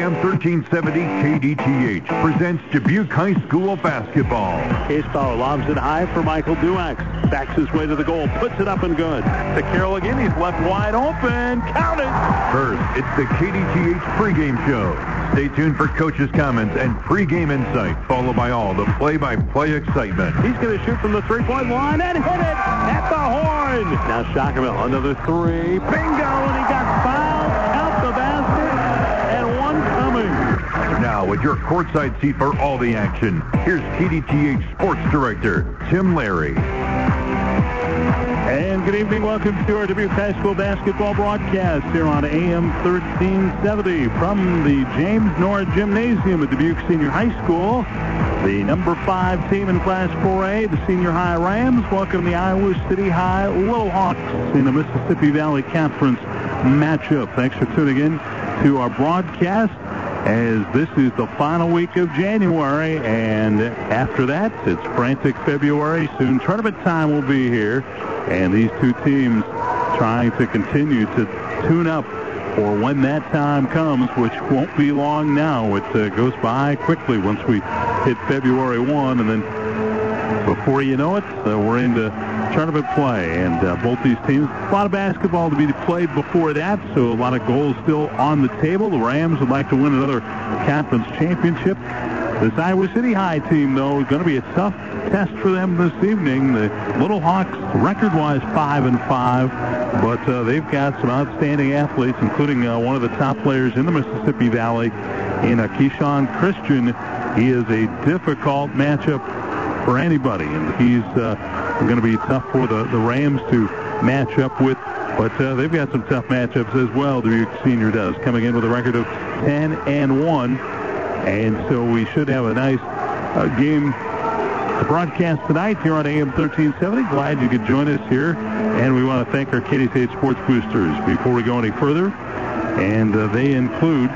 AM 1370 KDTH presents Dubuque High School basketball. Case Power lobs it high for Michael Duax. Backs his way to the goal, puts it up and good. To Carroll again, he's left wide open. Count it! First, it's the KDTH pregame show. Stay tuned for coaches' comments and pregame insight, followed by all the play-by-play excitement. He's going to shoot from the three-point line and hit it at the horn. Now Shockerville, another three. Bingo! And he got Now, with your courtside seat for all the action, here's KDTH Sports Director Tim Larry. And good evening. Welcome to our Dubuque High School basketball broadcast here on AM 1370 from the James Nord Gymnasium at Dubuque Senior High School. The number five team in Class 4A, the Senior High Rams, welcome the Iowa City High Little Hawks in the Mississippi Valley Conference matchup. Thanks for tuning in to our broadcast as this is the final week of January, and after that, it's frantic February. Soon tournament time will be here, and these two teams trying to continue to tune up for when that time comes, which won't be long now. It uh, goes by quickly once we hit February 1, and then before you know it, uh, we're into tournament play. And uh, both these teams, a lot of basketball to be played before that, so a lot of goals still on the table. The Rams would like to win another conference championship. This Iowa City High team, though, is going to be a tough test for them this evening. The Little Hawks, record-wise, five and five, but uh, they've got some outstanding athletes, including uh, one of the top players in the Mississippi Valley, in Keyshawn Christian. He is a difficult matchup for anybody, and he's uh, going to be tough for the, the Rams to match up with. But uh, they've got some tough matchups as well. Dubuque Senior does, coming in with a record of 10 and 1, and so we should have a nice uh, game to broadcast tonight here on AM 1370. Glad you could join us here, and we want to thank our KDTH Sports Boosters. Before we go any further, and they include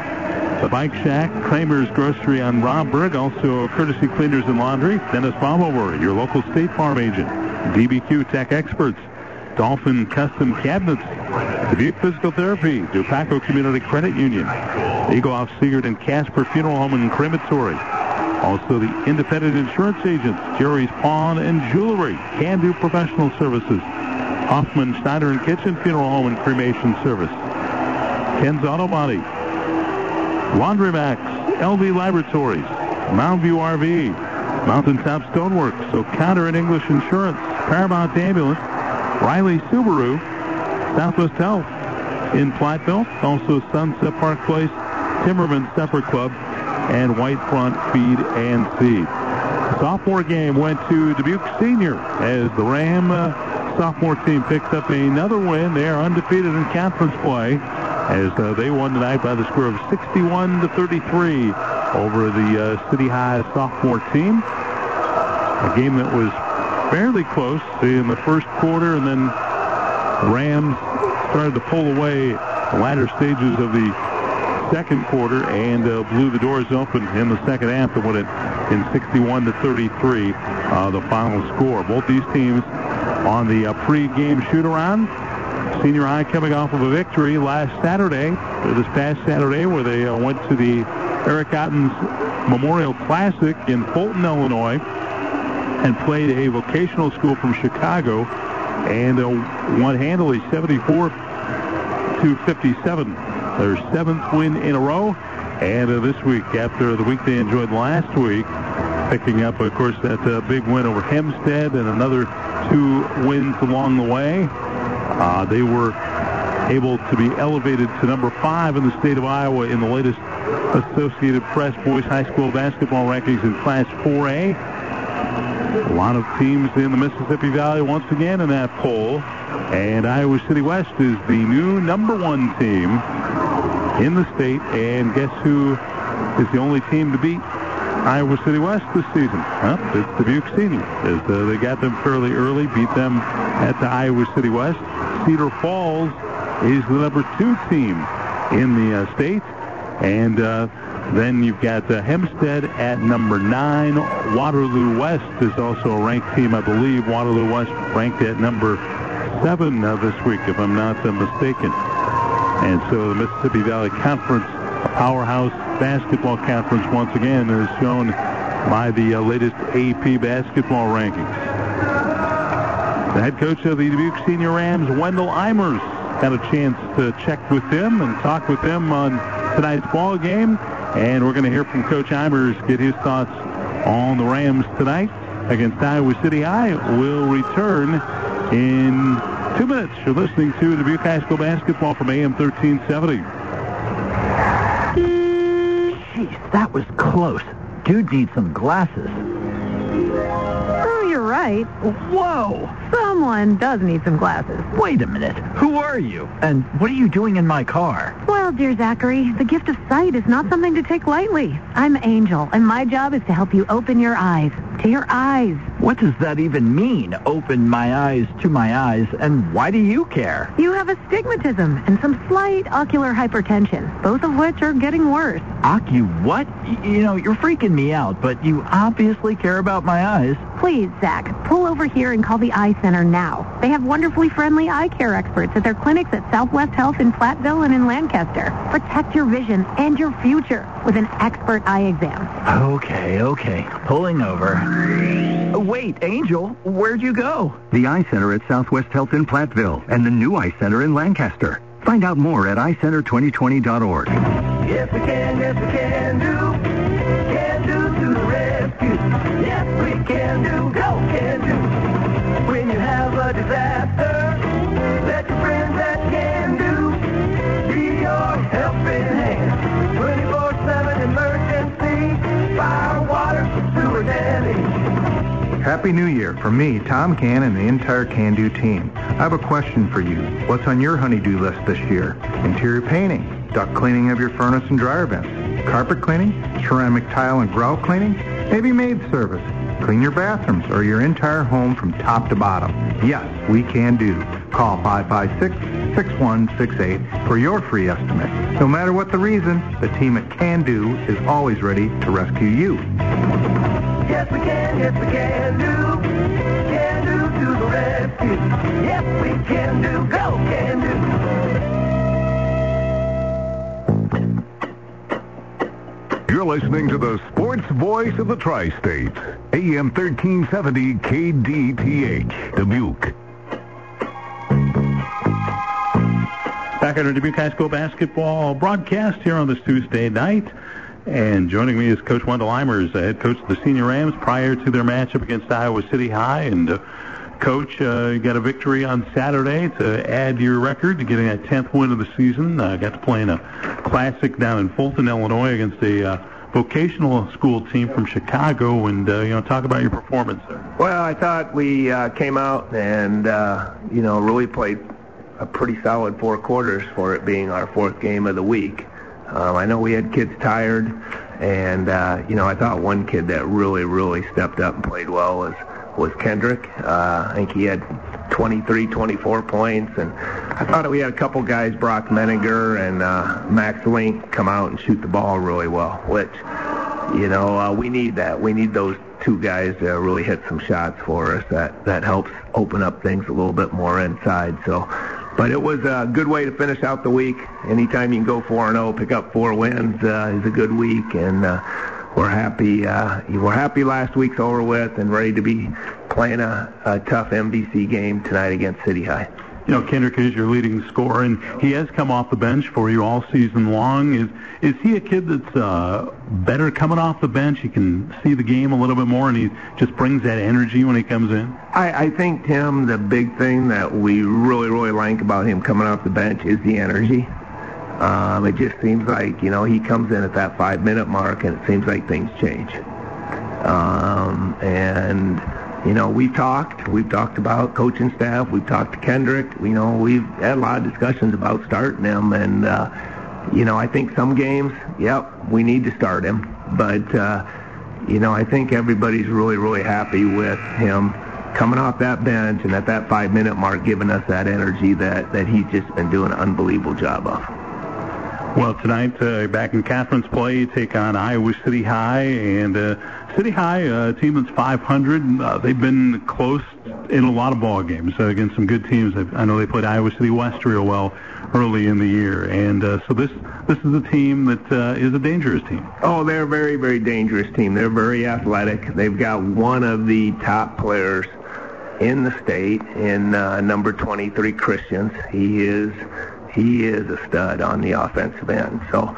the Bike Shack, Kramer's Grocery on Rhomberg, also Courtesy Cleaners and Laundry, Dennis Baumhover, your local State Farm agent, DBQ Tech Experts, Dolphin Custom Cabinets, Dubuque Physical Therapy, Dupaco Community Credit Union, Egelhof Siegert and Casper Funeral Home and Crematory, also the independent insurance agents, Jerry's Pawn and Jewelry, Can Do Professional Services, Hoffman Schneider and Kitchen Funeral Home and Cremation Service, Ken's Auto Body, Laundromax, LV Laboratories, Mountview RV, Mountaintop Stoneworks, O'Connor and English Insurance, Paramount Ambulance, Riley Subaru, Southwest Health in Platteville, also Sunset Park Place, Timmerman Supper Club, and White Front Feed and Seed. Sophomore game went to Dubuque Senior as the Ram uh, sophomore team picked up another win. They are undefeated in conference play as uh, they won tonight by the score of 61 to 33 over the uh, City High sophomore team. A game that was fairly close in the first quarter, and then Rams started to pull away the latter stages of the second quarter and uh, blew the doors open in the second half to win it in 61 to 33, uh, the final score. Both these teams on the uh, pre-game shoot-around. Senior High coming off of a victory last Saturday, this past Saturday, where they uh, went to the Eric Ottens Memorial Classic in Fulton, Illinois, and played a vocational school from Chicago, and uh, won handily 74 to 57. Their seventh win in a row, and uh, this week, after the week they enjoyed last week, picking up, of course, that uh, big win over Hempstead and another two wins along the way. Uh, they were able to be elevated to number five in the state of Iowa in the latest Associated Press Boys High School basketball rankings in Class 4A. A lot of teams in the Mississippi Valley once again in that poll. And Iowa City West is the new number one team in the state. And guess who is the only team to beat Iowa City West this season? Well, it's Dubuque Senior. Uh, they got them fairly early, beat them at the Iowa City West. Cedar Falls is the number two team in the uh, state. And uh, then you've got uh, Hempstead at number nine. Waterloo West is also a ranked team, I believe. Waterloo West ranked at number seven this week, if I'm not mistaken. And so the Mississippi Valley Conference powerhouse basketball conference once again, is shown by the latest AP basketball rankings. The head coach of the Dubuque Senior Rams, Wendell Eimers, had a chance to check with them and talk with them on tonight's ball game. And we're going to hear from Coach Eimers, get his thoughts on the Rams tonight against Iowa City High. We'll return in two minutes. You're listening to Dubuque High School basketball from AM 1370. Jeez, that was close. Dude needs some glasses. Right. Whoa! Someone does need some glasses. Wait a minute. Who are you? And what are you doing in my car? Well, dear Zachary, the gift of sight is not something to take lightly. I'm Angel, and my job is to help you open your eyes. To your eyes. What does that even mean? Open my eyes to my eyes, and why do you care? You have astigmatism and some slight ocular hypertension, both of which are getting worse. Ocu what? Y- You know, you're freaking me out, but you obviously care about my eyes. Please, Zach, pull over here and call the Eye Center now. They have wonderfully friendly eye care experts at their clinics at Southwest Health in Platteville and in Lancaster. Protect your vision and your future with an expert eye exam. Okay, okay. Pulling over. Wait, Angel, where'd you go? The Eye Center at Southwest Health in Platteville and the new Eye Center in Lancaster. Find out more at eyecenter2020.org. Yes, we can, yes, we can do. Can do to the rescue. Yes, we can do, go can do. When you have a disaster, Happy New Year from me, Tom Can, and the entire Can Do team. I have a question for you. What's on your honeydew list this year? Interior painting, duct cleaning of your furnace and dryer vents, carpet cleaning, ceramic tile and grout cleaning, maybe maid service. Clean your bathrooms or your entire home from top to bottom. Yes, we can do. Call 556-6168 for your free estimate. No matter what the reason, the team at Can Do is always ready to rescue you. Yes, we can, yes, we can do. Can do to the rescue. Yes, we can do, go can do. You're listening to the sports voice of the tri-states, AM 1370 KDTH, Dubuque. Back at our Dubuque High School basketball broadcast here on this Tuesday night. And joining me is Coach Wendell Eimers, the head coach of the Senior Rams, prior to their matchup against Iowa City High. And uh, Coach, uh, you got a victory on Saturday to add to your record to getting that 10th win of the season. Uh, got to play in a classic down in Fulton, Illinois, against a uh, vocational school team from Chicago. And uh, you know, talk about your performance there. Well, I thought we uh, came out and, uh, you know, really played a pretty solid four quarters for it being our fourth game of the week. Um, I know we had kids tired, and, uh, you know, I thought one kid that really, really stepped up and played well was, was Kendrick. Uh, I think he had 23, 24 points, and I thought we had a couple guys, Brock Menninger and uh, Max Link, come out and shoot the ball really well, which you know, uh, we need that. We need those two guys to really hit some shots for us. That that helps open up things a little bit more inside. So, but it was a good way to finish out the week. Anytime you can go four and zero, pick up four wins uh, is a good week, and uh, we're happy. Uh, we're happy last week's over with, and ready to be playing a, a tough MVC game tonight against City High. You know, Kendrick is your leading scorer, and he has come off the bench for you all season long. Is is he a kid that's uh, better coming off the bench? He can see the game a little bit more, and he just brings that energy when he comes in. I, I think Tim, the big thing that we really, really like about him coming off the bench is the energy. Um, it just seems like you know he comes in at that five minute mark, and it seems like things change. Um, and you know we've talked, we've talked about coaching staff, we've talked to Kendrick. You know we've had a lot of discussions about starting him, and uh, you know I think some games, yep, we need to start him, but. Uh, you know, I think everybody's really, really happy with him coming off that bench and at that five minute mark giving us that energy that, that he's just been doing an unbelievable job of. Well, tonight, uh, back in conference play, take on Iowa City High, and uh, City High, a team that's 500. Uh, they've been close in a lot of ball games uh, against some good teams. I I know they played Iowa City West real well early in the year, and uh, so this this is a team that uh, is a dangerous team. Oh, they're a very, very dangerous team. They're very athletic. They've got one of the top players in the state in uh, number 23, Christians. He is he is a stud on the offensive end. So,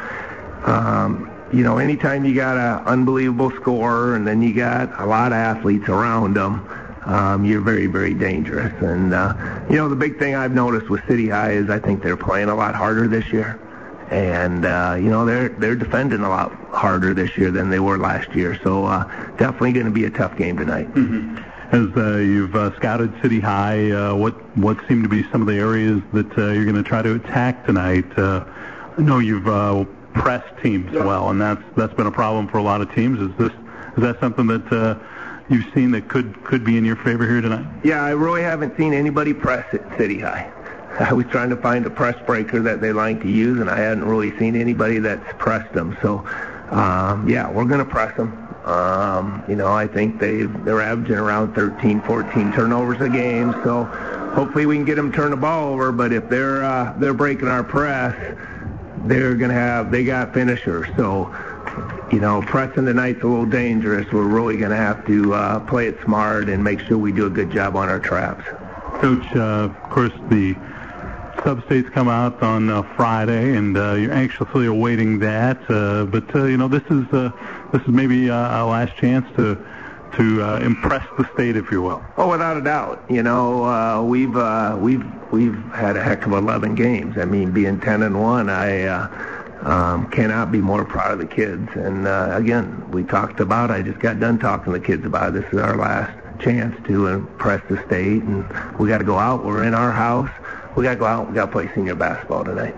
um, you know, anytime you got an unbelievable scorer and then you got a lot of athletes around them, um, you're very, very dangerous. And, uh, you know, the big thing I've noticed with City High is I think they're playing a lot harder this year. And, uh, you know, they're, they're defending a lot harder this year than they were last year. So, uh, definitely going to be a tough game tonight. Mm-hmm. As uh, you've uh, scouted City High, uh, what what seem to be some of the areas that uh, you're going to try to attack tonight? Uh, I know you've uh, pressed teams well, and that's that's been a problem for a lot of teams. Is this is that something that uh, you've seen that could could be in your favor here tonight? Yeah, I really haven't seen anybody press at City High. I was trying to find a press breaker that they like to use, and I hadn't really seen anybody that's pressed them. So, um, yeah, we're going to press them. Um, you know, I think they they're averaging around 13, 14 turnovers a game. So hopefully we can get them turn the ball over. But if they're uh, they're breaking our press, they're gonna have they got finishers. So you know, pressing tonight's a little dangerous. We're really gonna have to uh, play it smart and make sure we do a good job on our traps. Coach, uh, of course the sub-states come out on uh, Friday, and uh, you're anxiously awaiting that. Uh, but uh, you know, this is uh, this is maybe uh, our last chance to to uh, impress the state, if you will. Oh, without a doubt. You know, uh, we've uh, we've we've had a heck of 11 games. I mean, being 10 and one, I. Uh, um, cannot be more proud of the kids. And uh, again, we talked about. I just got done talking to the kids about it. this is our last chance to impress the state, and we got to go out. We're in our house we got to go out. We got to play senior basketball tonight.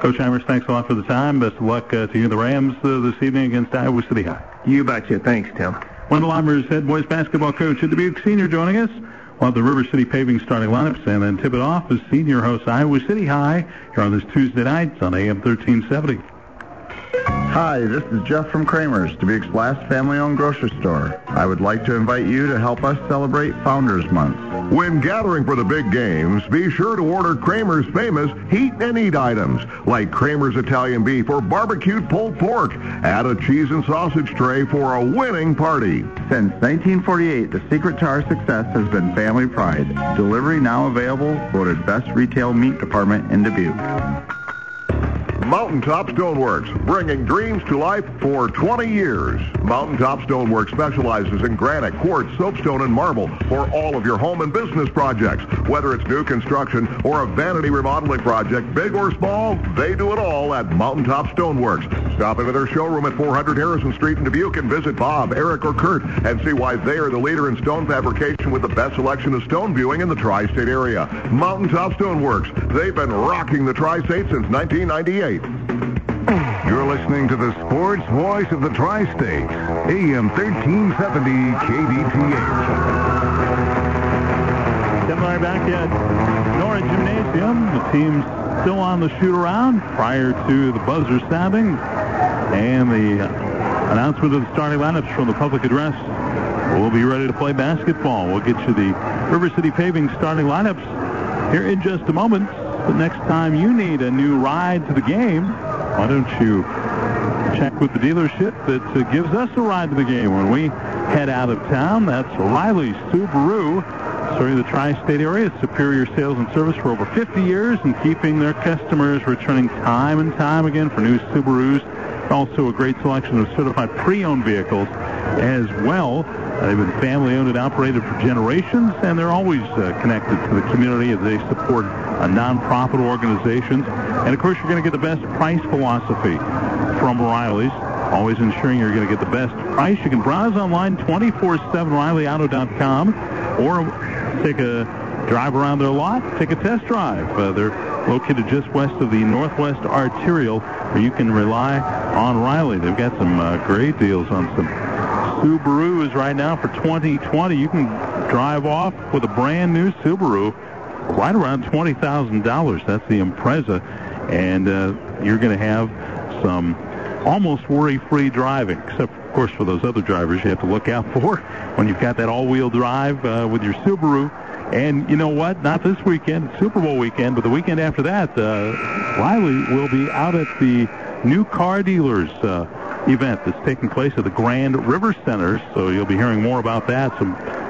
Coach Eimers, thanks a lot for the time. Best of luck uh, to you and the Rams uh, this evening against Iowa City High. You betcha. Thanks, Tim. Wendell Eimers, head boys basketball coach at Dubuque Senior, joining us. Have the River City Paving starting lineups and then tip it off as senior host Iowa City High here on this Tuesday night on AM 1370. Hi, this is Jeff from Kramer's, Dubuque's last family-owned grocery store. I would like to invite you to help us celebrate Founders Month. When gathering for the big games, be sure to order Kramer's famous heat and eat items, like Kramer's Italian beef or barbecued pulled pork. Add a cheese and sausage tray for a winning party. Since 1948, the secret to our success has been family pride. Delivery now available, voted best retail meat department in Dubuque. Mountaintop Stoneworks, bringing dreams to life for 20 years. Mountaintop Stoneworks specializes in granite, quartz, soapstone, and marble for all of your home and business projects. Whether it's new construction or a vanity remodeling project, big or small, they do it all at Mountaintop Stoneworks. Stop into their showroom at 400 Harrison Street in Dubuque and visit Bob, Eric, or Kurt and see why they are the leader in stone fabrication with the best selection of stone viewing in the tri-state area. Mountaintop Stoneworks. They've been rocking the tri-state since 1998. You're listening to the sports voice of the tri-state, AM 1370 KDTH. Seminar back at Nord Gymnasium. The team's still on the shoot-around prior to the buzzer sounding. And the announcement of the starting lineups from the public address. We'll be ready to play basketball. We'll get you the River City Paving starting lineups here in just a moment. But next time you need a new ride to the game, why don't you check with the dealership that uh, gives us a ride to the game when we head out of town? That's O'Reilly Subaru, serving the tri-state area. Superior sales and service for over 50 years and keeping their customers returning time and time again for new Subarus. Also a great selection of certified pre-owned vehicles as well. They've been family owned and operated for generations, and they're always uh, connected to the community as they support uh, nonprofit organizations. And of course, you're going to get the best price philosophy from O'Reilly's, always ensuring you're going to get the best price. You can browse online 24/7 RileyAuto.com or take a drive around their lot, take a test drive. Uh, they're located just west of the Northwest Arterial, where you can rely on Riley. They've got some uh, great deals on some Subarus right now for 2020. You can drive off with a brand new Subaru right around $20,000. That's the Impreza. And uh, you're going to have some almost worry-free driving, except, of course, for those other drivers you have to look out for when you've got that all-wheel drive uh, with your Subaru. And you know what? Not this weekend, Super Bowl weekend, but the weekend after that, uh, Riley will be out at the new car dealers uh, event that's taking place at the Grand River Center. So you'll be hearing more about that. So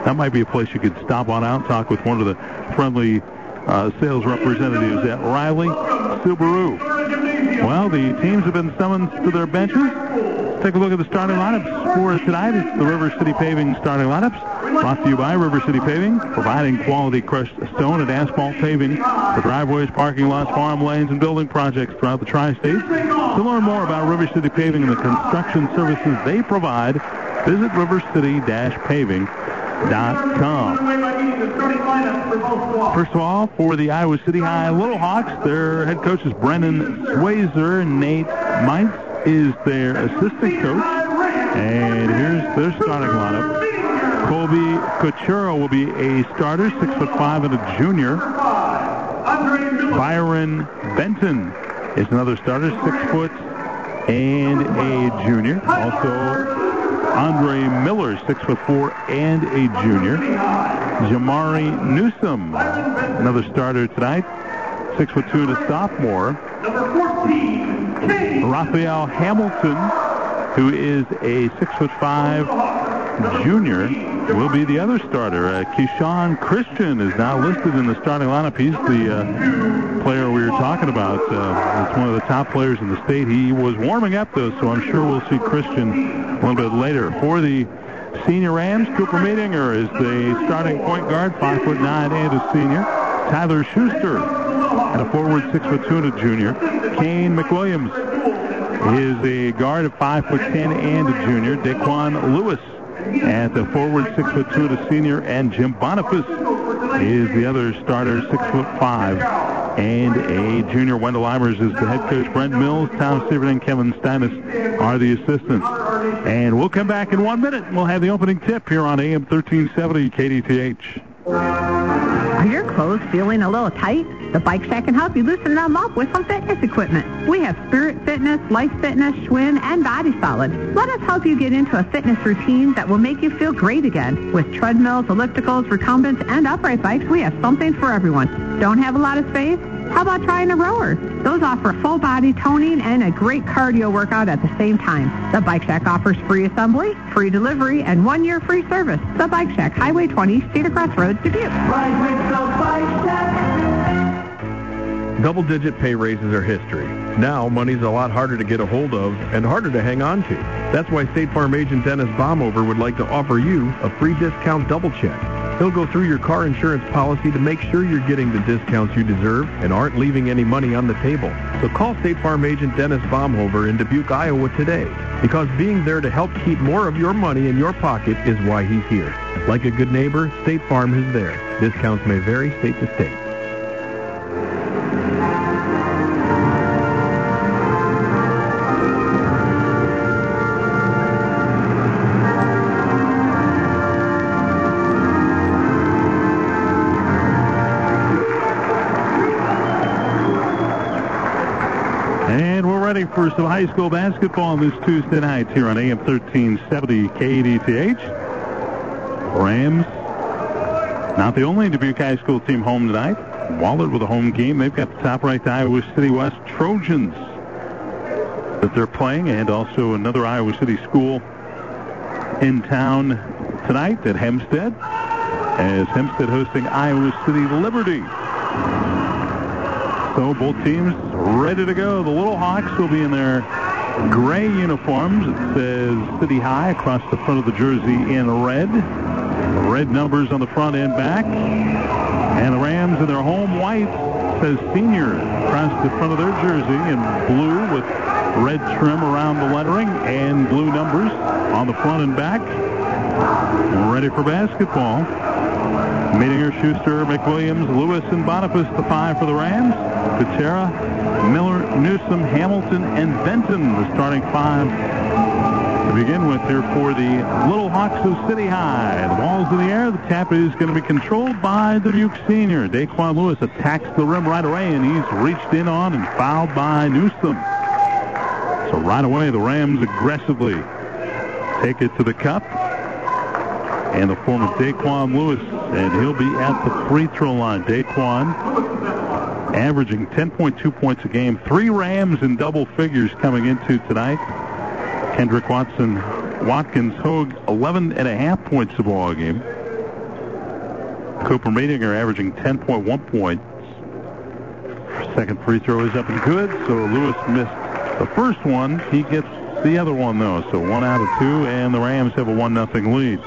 that might be a place you could stop on out and talk with one of the friendly uh, sales representatives at Riley Subaru. Well, the teams have been summoned to their benches. Take a look at the starting lineups for tonight. It's the River City Paving starting lineups. Brought to you by River City Paving, providing quality crushed stone and asphalt paving for driveways, parking lots, farm lanes, and building projects throughout the tri-states. To learn more about River City Paving and the construction services they provide, visit rivercity-paving.com. First of all, for the Iowa City High Little Hawks, their head coach is Brendan Swayzer. And Nate Meintz is their assistant coach. And here's their starting lineup. Colby Couture will be a starter, six foot five and a junior. Byron Benton is another starter, six foot and a junior. Also, Andre Miller, six foot four and a junior. Jamari Newsom, another starter tonight, six foot two and a sophomore. Raphael Hamilton, who is a six foot five junior, will be the other starter. Uh, Keyshawn Christian is now listed in the starting lineup. He's the uh, player we were talking about. Uh, it's one of the top players in the state. He was warming up, though, so I'm sure we'll see Christian a little bit later. For the senior Rams, Cooper Meadinger is the starting point guard, five foot nine and a senior. Tyler Schuster at a forward, six foot two and a junior. Kane McWilliams is a guard foot ten and a junior. Daquan Lewis at the forward, six foot two a senior, and Jim Boniface is the other starter, six foot five and a junior. Wendell Eimers is the head coach. Brent Mills, Tom Sievert, and Kevin Steinis are the assistants. And we'll come back in one minute. We'll have the opening tip here on AM 1370 KDTH. Are your clothes feeling a little tight? The Bike Shack can help you loosen them up with some fitness equipment. We have Spirit Fitness, Life Fitness, Schwinn, and Body Solid. Let us help you get into a fitness routine that will make you feel great again. With treadmills, ellipticals, recumbents, and upright bikes, we have something for everyone. Don't have a lot of space? How about trying a rower? Those offer full body toning and a great cardio workout at the same time. The Bike Shack offers free assembly, free delivery, and one year free service. The Bike Shack, Highway 20, Cedar Crossroads, Dubuque. Double-digit pay raises are history. Now, money's a lot harder to get a hold of and harder to hang on to. That's why State Farm agent Dennis Baumhover would like to offer you a free discount double check. He'll go through your car insurance policy to make sure you're getting the discounts you deserve and aren't leaving any money on the table. So call State Farm agent Dennis Baumhover in Dubuque, Iowa today. Because being there to help keep more of your money in your pocket is why he's here. Like a good neighbor, State Farm is there. Discounts may vary state to state. For some high school basketball this Tuesday night here on AM 1370 KDTH. Rams, not the only Dubuque High School team home tonight. Wahlert with a home game. They've got the top ranked Iowa City West Trojans that they're playing, and also another Iowa City school in town tonight at Hempstead, as Hempstead hosting Iowa City Liberty. So both teams ready to go. The Little Hawks will be in their gray uniforms. It says City High across the front of the jersey in red. Red numbers on the front and back. And the Rams in their home white says senior across the front of their jersey in blue with red trim around the lettering and blue numbers on the front and back. Ready for basketball. Meadinger, Schuster, McWilliams, Lewis, and Boniface, the five for the Rams. Patera, Miller, Newsom, Hamilton, and Benton, the starting five to begin with here for the Little Hawks of City High. The ball's in the air. The tap is going to be controlled by the Duke senior. Daquan Lewis attacks the rim right away, and he's reached in on and fouled by Newsom. So right away, the Rams aggressively take it to the cup. And the form of Daquan Lewis, and he'll be at the free throw line. Daquan averaging 10.2 points a game. Three Rams in double figures coming into tonight. Kendrick Watson, Watkins, Hogue, 11 and a half points a ball game. Cooper Madinger averaging 10.1 points. Second free throw is up and good, so Lewis missed the first one. He gets the other one, though, so one out of two, and the Rams have a 1 nothing lead.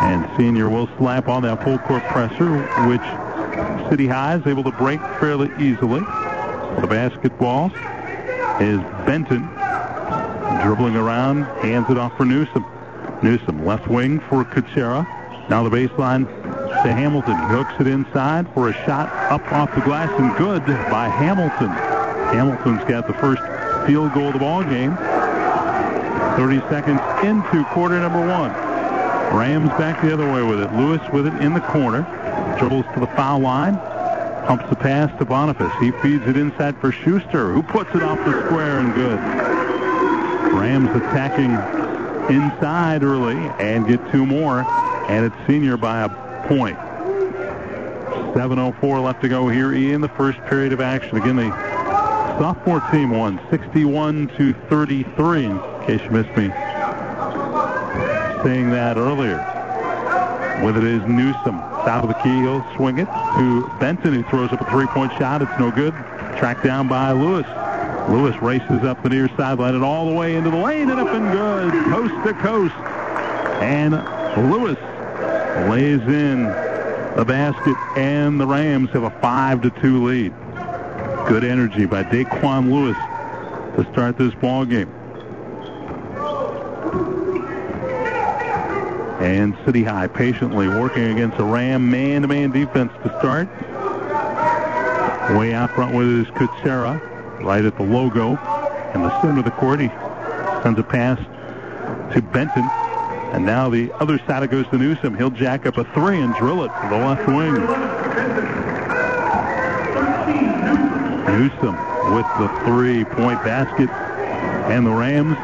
And senior will slap on that full court presser, which City High is able to break fairly easily. The basketball is Benton dribbling around, hands it off for Newsom. Newsom, left wing for Kuchera. Now the baseline to Hamilton. He hooks it inside for a shot up off the glass and good by Hamilton. Hamilton's got the first field goal of the ball game. 30 seconds into quarter number one. Rams back the other way with it. Lewis with it in the corner. Dribbles to the foul line. Pumps the pass to Boniface. He feeds it inside for Schuster, who puts it off the square and good. Rams attacking inside early and get two more, and it's senior by a point. 7.04 left to go here in the first period of action. Again, the sophomore team won 61 to 33, in case you missed me saying that earlier. With it is Newsom. Top of the key, he'll swing it to Benton, who throws up a three-point shot. It's no good. Tracked down by Lewis. Lewis races up the near sideline and all the way into the lane and up and good, coast to coast. And Lewis lays in the basket, and the Rams have a 5 to 2 lead. Good energy by Daquan Lewis to start this ball game. And City High patiently working against a Ram man-to-man defense to start. Way out front with it is Kutsera, right at the logo in the center of the court. He sends a pass to Benton. And now the other side it goes to Newsom. He'll jack up a three and drill it to the left wing. Newsom with the three-point basket. And the Rams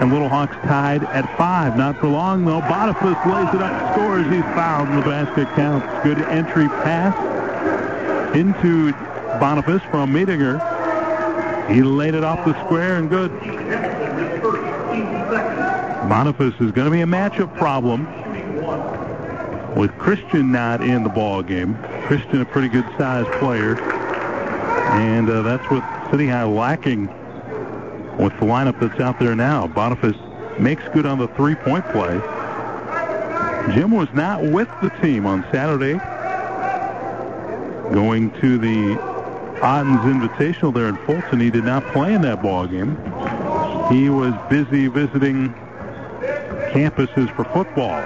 and Little Hawks tied at five. Not for long, though. Boniface lays it up, scores. He's fouled, the basket counts. Good entry pass into Boniface from Medinger. He laid it off the square and good. Boniface is going to be a matchup problem with Christian not in the ball game. Christian, a pretty good sized player, and uh, that's what City High lacking with the lineup that's out there now. Boniface makes good on the three-point play. Jim was not with the team on Saturday, going to the Ottens Invitational there in Fulton. He did not play in that ball game. He was busy visiting campuses for football.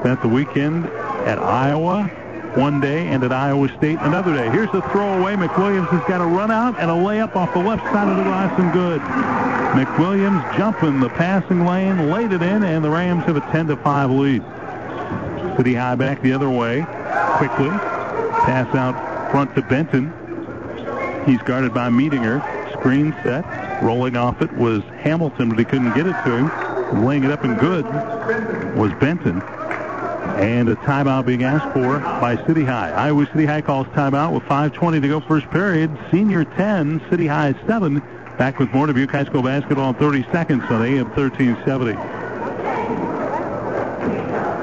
Spent the weekend at Iowa one day and at Iowa State another day. Here's the throwaway. McWilliams has got a run out and a layup off the left side of the glass and good. McWilliams jumping the passing lane, laid it in, and the Rams have a 10 to 5 lead. City High back the other way quickly. Pass out front to Benton. He's guarded by Medinger. Screen set. Rolling off it was Hamilton, but he couldn't get it to him. Laying it up and good was Benton. And a timeout being asked for by City High. Iowa City High calls timeout with 5.20 to go first period. Senior 10, City High 7. Back with more Dubuque High School basketball in 30 seconds on AM 1370.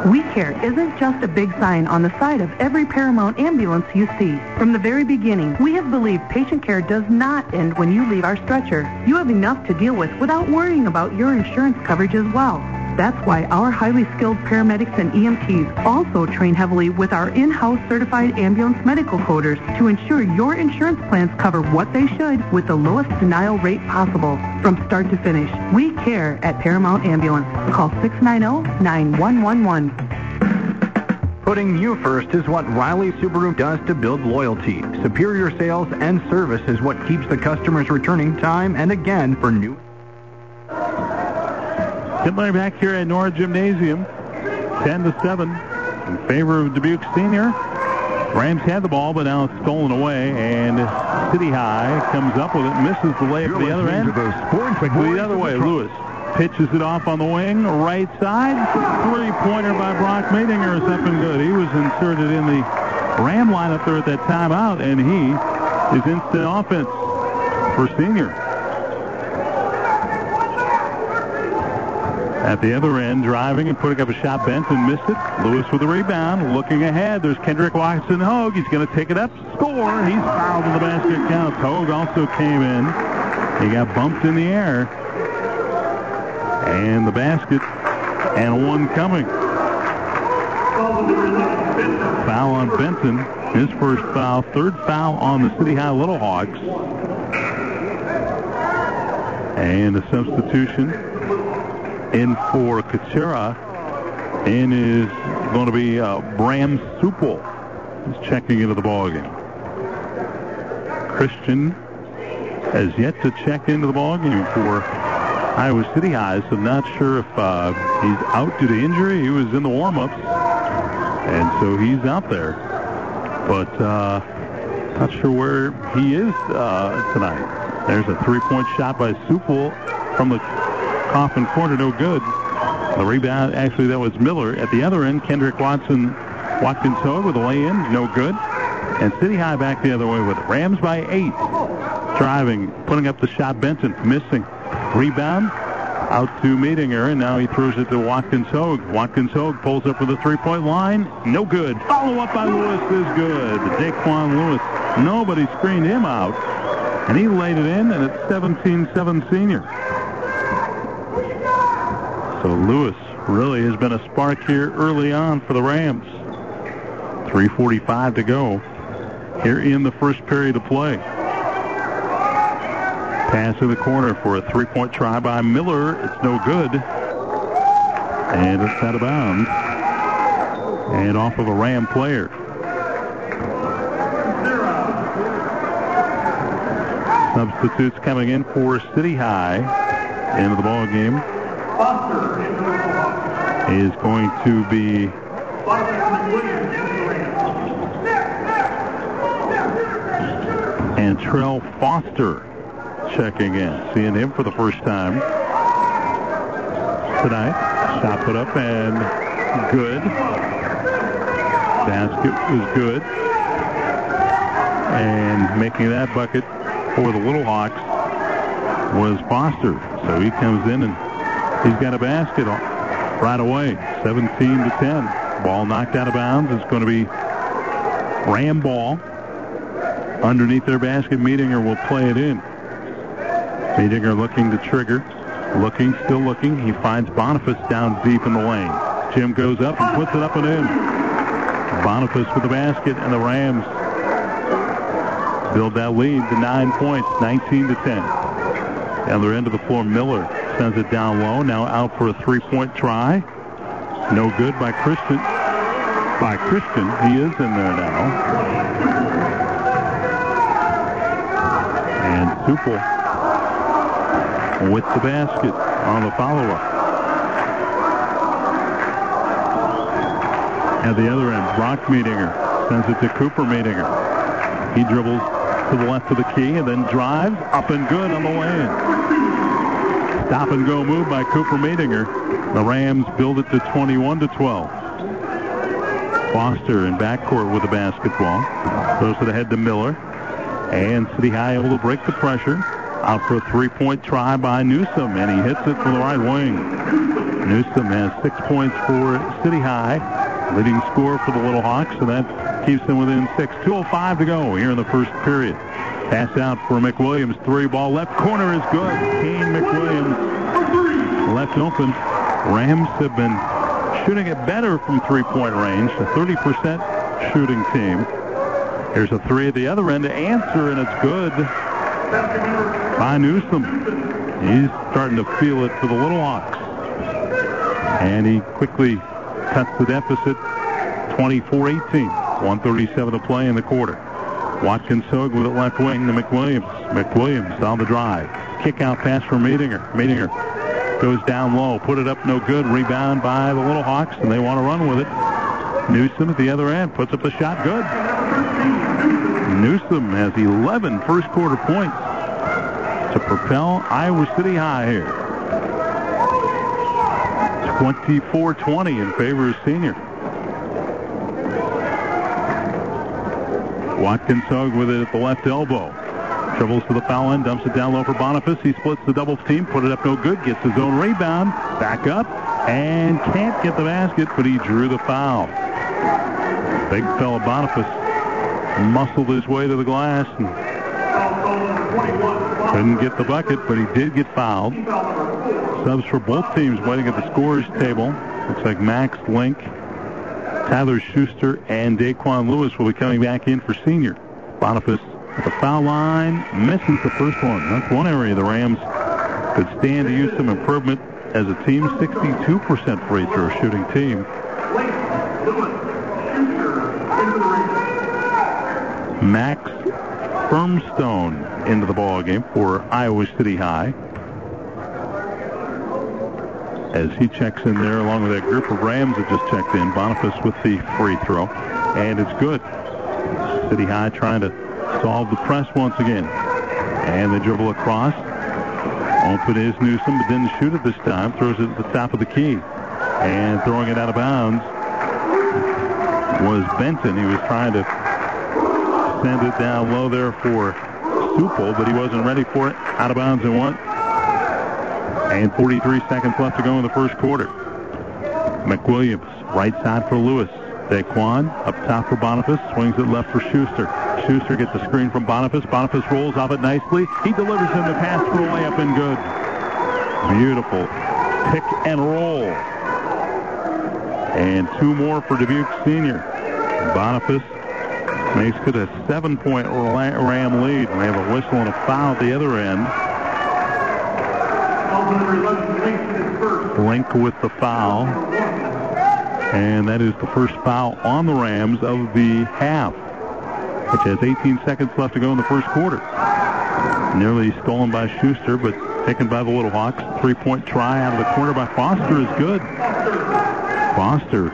We Care isn't just a big sign on the side of every Paramount ambulance you see. From the very beginning, we have believed patient care does not end when you leave our stretcher. You have enough to deal with without worrying about your insurance coverage as well. That's why our highly skilled paramedics and EMTs also train heavily with our in-house certified ambulance medical coders to ensure your insurance plans cover what they should with the lowest denial rate possible. From start to finish, we care at Paramount Ambulance. Call 690-9111. Putting you first is what Riley Subaru does to build loyalty. Superior sales and service is what keeps the customers returning time and again for new Similar back here at Nord Gymnasium, 10 to 7 in favor of Dubuque Senior. Rams had the ball, but now it's stolen away, and City High comes up with it, misses the layup to the other end. to the Sports Quickly Voice the other way. Lewis pitches it off on the wing, right side. Three-pointer by Brock Madinger is up and good. He was inserted in the Ram lineup there at that timeout, and he is instant offense for senior. At the other end, driving and putting up a shot, Benton missed it. Lewis with the rebound, looking ahead. There's Kendrick Watson Hogue. He's going to take it up, score. He's fouled in the basket counts. Hogue also came in. He got bumped in the air. And the basket, and one coming. Foul on Benton. His first foul. Third foul on the City High Little Hawks. And a substitution in for Katsura. And is going to be uh, Bram Supel. He's checking into the ballgame. Christian has yet to check into the ballgame for Iowa City High, so not sure if uh, he's out due to injury. He was in the warm-ups, and so he's out there. But uh, not sure where he is uh, tonight. There's a three-point shot by Supel from the Coffin corner, no good. The rebound, actually, that was Miller. At the other end, Kendrick Watson, Watkins Hogue with a lay-in, no good. And City High back the other way with it. Rams by eight. Driving, putting up the shot. Benton missing. Rebound out to Madinger, and now he throws it to Watkins Hogue. Watkins Hogue pulls up for the three-point line. No good. Follow up by Lewis is good. Daquan Lewis. Nobody screened him out. And he laid it in, and it's 17-7 senior. Lewis really has been a spark here early on for the Rams. 3.45 to go here in the first period of play. Pass in the corner for a three-point try by Miller. It's no good. And it's out of bounds. And off of a Ram player. Substitutes coming in for City High into the ball game is going to be and Trell Foster checking in. Seeing him for the first time tonight. Shot put up and good. Basket was good. And making that bucket for the Little Hawks was Foster. So he comes in and he's got a basket right away. 17 to 10. Ball knocked out of bounds. It's going to be Ram ball. Underneath their basket, Madinger will play it in. Madinger looking to trigger. Looking, still looking. He finds Boniface down deep in the lane. Jim goes up and puts it up and in. Boniface with the basket, and the Rams build that lead to nine points, 19 to 10. Other end of the floor, Miller sends it down low. Now out for a three-point try. No good by Christian. By Christian, he is in there now. And Supel with the basket on the follow-up. At the other end, Brock Madinger sends it to Cooper Madinger. He dribbles to the left of the key and then drives up and good on the lane. Stop and go move by Cooper Madinger. The Rams build it to 21 to 12. Foster in backcourt with the basketball. Throws it ahead to Miller. And City High able to break the pressure. Out for a three-point try by Newsom, and he hits it from the right wing. Newsom has six points for City High, leading scorer for the Little Hawks, and that keeps them within six. 2.05 to go here in the first period. Pass out for McWilliams. Three ball left corner is good. Kane McWilliams left open. Rams have been shooting it better from three-point range. A 30% shooting team. Here's a three at the other end to answer, and it's good by Newsom. He's starting to feel it for the Little Hawks. And he quickly cuts the deficit 24-18. 137 to play in the quarter. Watkins Hogue with it left wing to McWilliams. McWilliams on the drive. Kick out pass for Madinger. Madinger goes down low. Put it up no good. Rebound by the Little Hawks, and they want to run with it. Newsom at the other end puts up the shot. Good. Newsom has 11 first quarter points to propel Iowa City High here. 24-20 in favor of senior. Watkins Hogue with it at the left elbow. Dribbles to the foul line, dumps it down low for Boniface. He splits the double team, put it up no good, gets his own rebound, back up, and can't get the basket, but he drew the foul. Big fella Boniface muscled his way to the glass and couldn't get the bucket, but he did get fouled. Subs for both teams waiting at the scorers table. Looks like Max Link, Tyler Schuster, and Daquan Lewis will be coming back in for senior. Boniface at the foul line misses the first one. That's one area the Rams could stand to use some improvement as a team, 62% free throw shooting team. Max Firmstone into the ball game for Iowa City High. As he checks in there along with that group of Rams that just checked in. Boniface with the free throw. And it's good. City High trying to solve the press once again. And the dribble across. Open is Newsom, but didn't shoot it this time. Throws it at the top of the key. And throwing it out of bounds was Benton. He was trying to send it down low there for Supel, but he wasn't ready for it. Out of bounds and one. And 43 seconds left to go in the first quarter. McWilliams, right side for Lewis. Daquan up top for Boniface, swings it left for Schuster. Schuster gets the screen from Boniface. Boniface rolls off it nicely. He delivers him the pass for a layup and good. Beautiful pick and roll. And two more for Dubuque Senior. Boniface makes it a seven-point Ram lead. We have a whistle and a foul at the other end. Link with the foul. And that is the first foul on the Rams of the half, which has 18 seconds left to go in the first quarter. Nearly stolen by Schuster, but taken by the Little Hawks. Three-point try out of the corner by Foster is good. Foster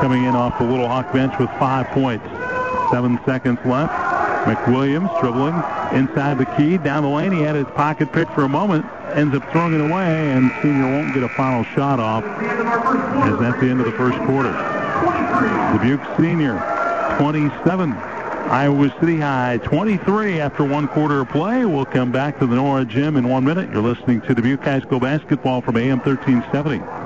coming in off the Little Hawk bench with five points. Seven seconds left. McWilliams dribbling inside the key, down the lane. He had his pocket picked for a moment, ends up throwing it away, and Senior won't get a final shot off as that's the end of the first quarter. Dubuque Senior, 27. Iowa City High, 23 after one quarter of play. We'll come back to the Nora Gym in one minute. You're listening to Dubuque High School basketball from AM 1370.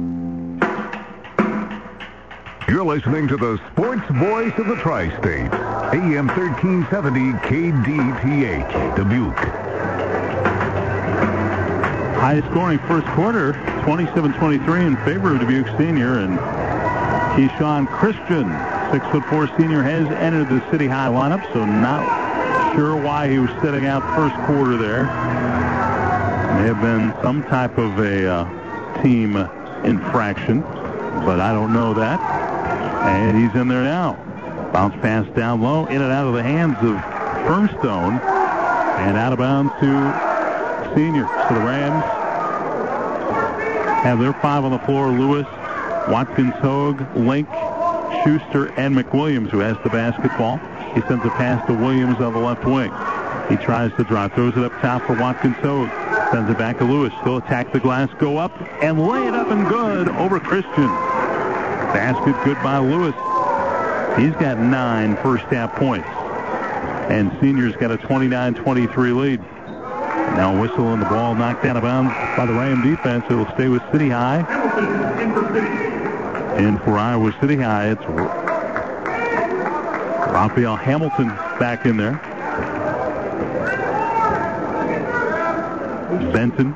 You're listening to the sports voice of the tri-state, AM 1370 KDTH, Dubuque. High scoring first quarter, 27-23 in favor of Dubuque Senior, and Keyshawn Christian, six foot four senior, has entered the City High lineup, so not sure why he was sitting out first quarter there. May have been some type of a uh, team infraction, but I don't know that. And he's in there now. Bounce pass down low, in and out of the hands of Firmstone, and out of bounds to Senior. So the Rams have their five on the floor. Lewis, Watkins, Hogue, Link, Schuster, and McWilliams, who has the basketball. He sends a pass to Williams on the left wing. He tries to drive, throws it up top for Watkins Hogue. Sends it back to Lewis. He'll attack the glass, go up, and lay it up and good over Christian. Basket good by Lewis. He's got nine first half points. And Senior's got a 29-23 lead. Now whistle and the ball knocked out of bounds by the Ram defense. It'll stay with City High. And for Iowa City High, it's Raphael Hamilton back in there. Benton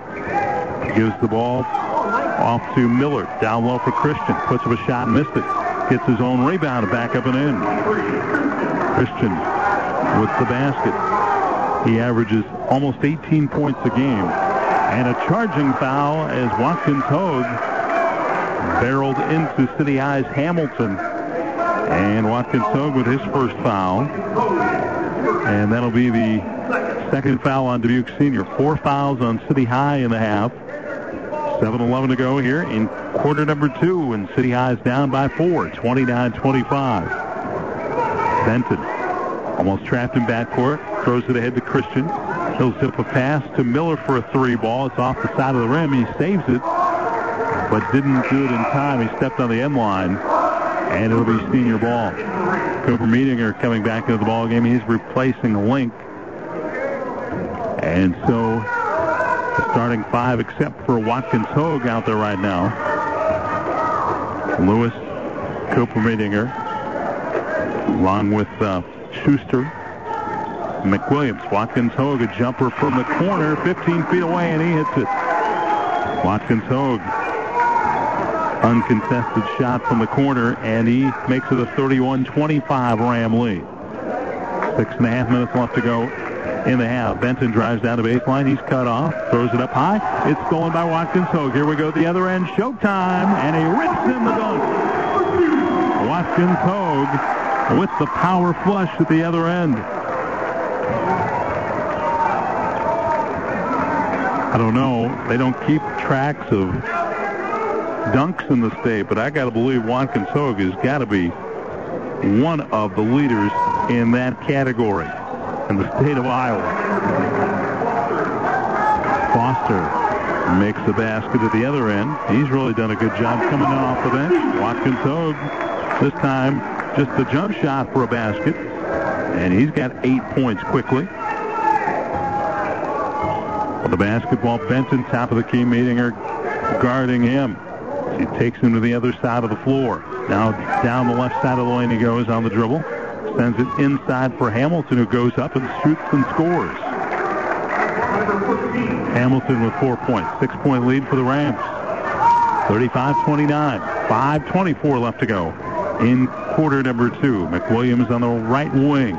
gives the ball off to Miller. Down low for Christian. Puts up a shot, missed it. Gets his own rebound, back up and in. Christian with the basket. He averages almost 18 points a game. And a charging foul as Watkins Hogue barreled into City High's Hamilton. And Watkins Hogue with his first foul. And that'll be the second foul on Dubuque Senior. Four fouls on City High in the half. 7-11 to go here in quarter number two, and City High is down by four, 29-25. Benton almost trapped in backcourt, throws it ahead to Christian. He'll zip a pass to Miller for a three ball. It's off the side of the rim. He saves it, but didn't do it in time. He stepped on the end line, and it'll be senior ball. Cooper Meedinger coming back into the ball game. He's replacing Link. And so starting five, except for Watkins Hogue out there right now. Lewis, Cooper Meedinger, along with uh, Schuster, McWilliams. Watkins Hogue, a jumper from the corner, 15 feet away, and he hits it. Watkins Hogue, uncontested shot from the corner, and he makes it a 31-25 Ram lead. Six and a half minutes left to go in the half. Benton drives down the baseline. He's cut off. Throws it up high. It's stolen by Watkins Hogue. Here we go the other end. Showtime. And he rips in the dunk. Watkins Hogue with the power flush at the other end. I don't know. They don't keep tracks of dunks in the state, but I got to believe Watkins Hogue has got to be one of the leaders in that category in the state of Iowa. Foster makes the basket at the other end. He's really done a good job coming in off the bench. Watkins Hogue, this time just a jump shot for a basket. And he's got eight points quickly. With the basketball, Benton, top of the key meeting, her, guarding him. He takes him to the other side of the floor. Now down the left side of the lane he goes on the dribble. Sends it inside for Hamilton, who goes up and shoots and scores. Hamilton with four points. Six-point lead for the Rams. 35-29. 5.24 left to go in quarter number two. McWilliams on the right wing.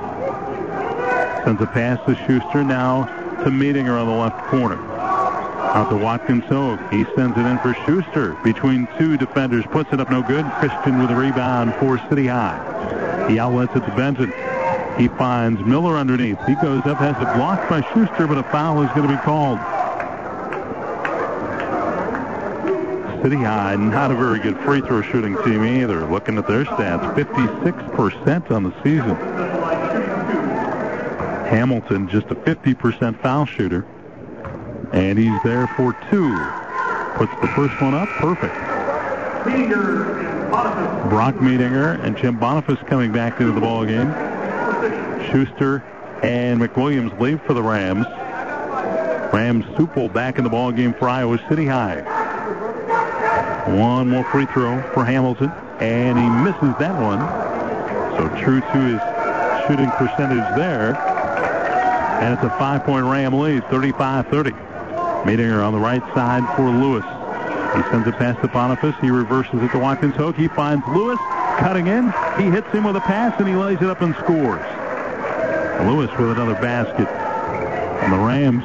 Sends a pass to Schuster. Now to Meedinger on the left corner. Out to Watkins Hogue. He sends it in for Schuster. Between two defenders. Puts it up no good. Christian with a rebound for City High. He outlets it to Benton. He finds Miller underneath. He goes up, has it blocked by Schuster, but a foul is going to be called. City High, not a very good free throw shooting team either. Looking at their stats, 56% on the season. Hamilton, just a 50% foul shooter. And he's there for two. Puts the first one up. Perfect. Brock Meedinger and Jim Boniface coming back into the ball game. Schuster and McWilliams leave for the Rams. Rams Supple back in the ball game for Iowa City High. One more free throw for Hamilton, and he misses that one. So true to his shooting percentage there. And it's a five-point Ram lead, 35-30. Meedinger on the right side for Lewis. He sends it past to Boniface. He reverses it to Watkins Hogue. He finds Lewis cutting in. He hits him with a pass, and he lays it up and scores. Lewis with another basket. And the Rams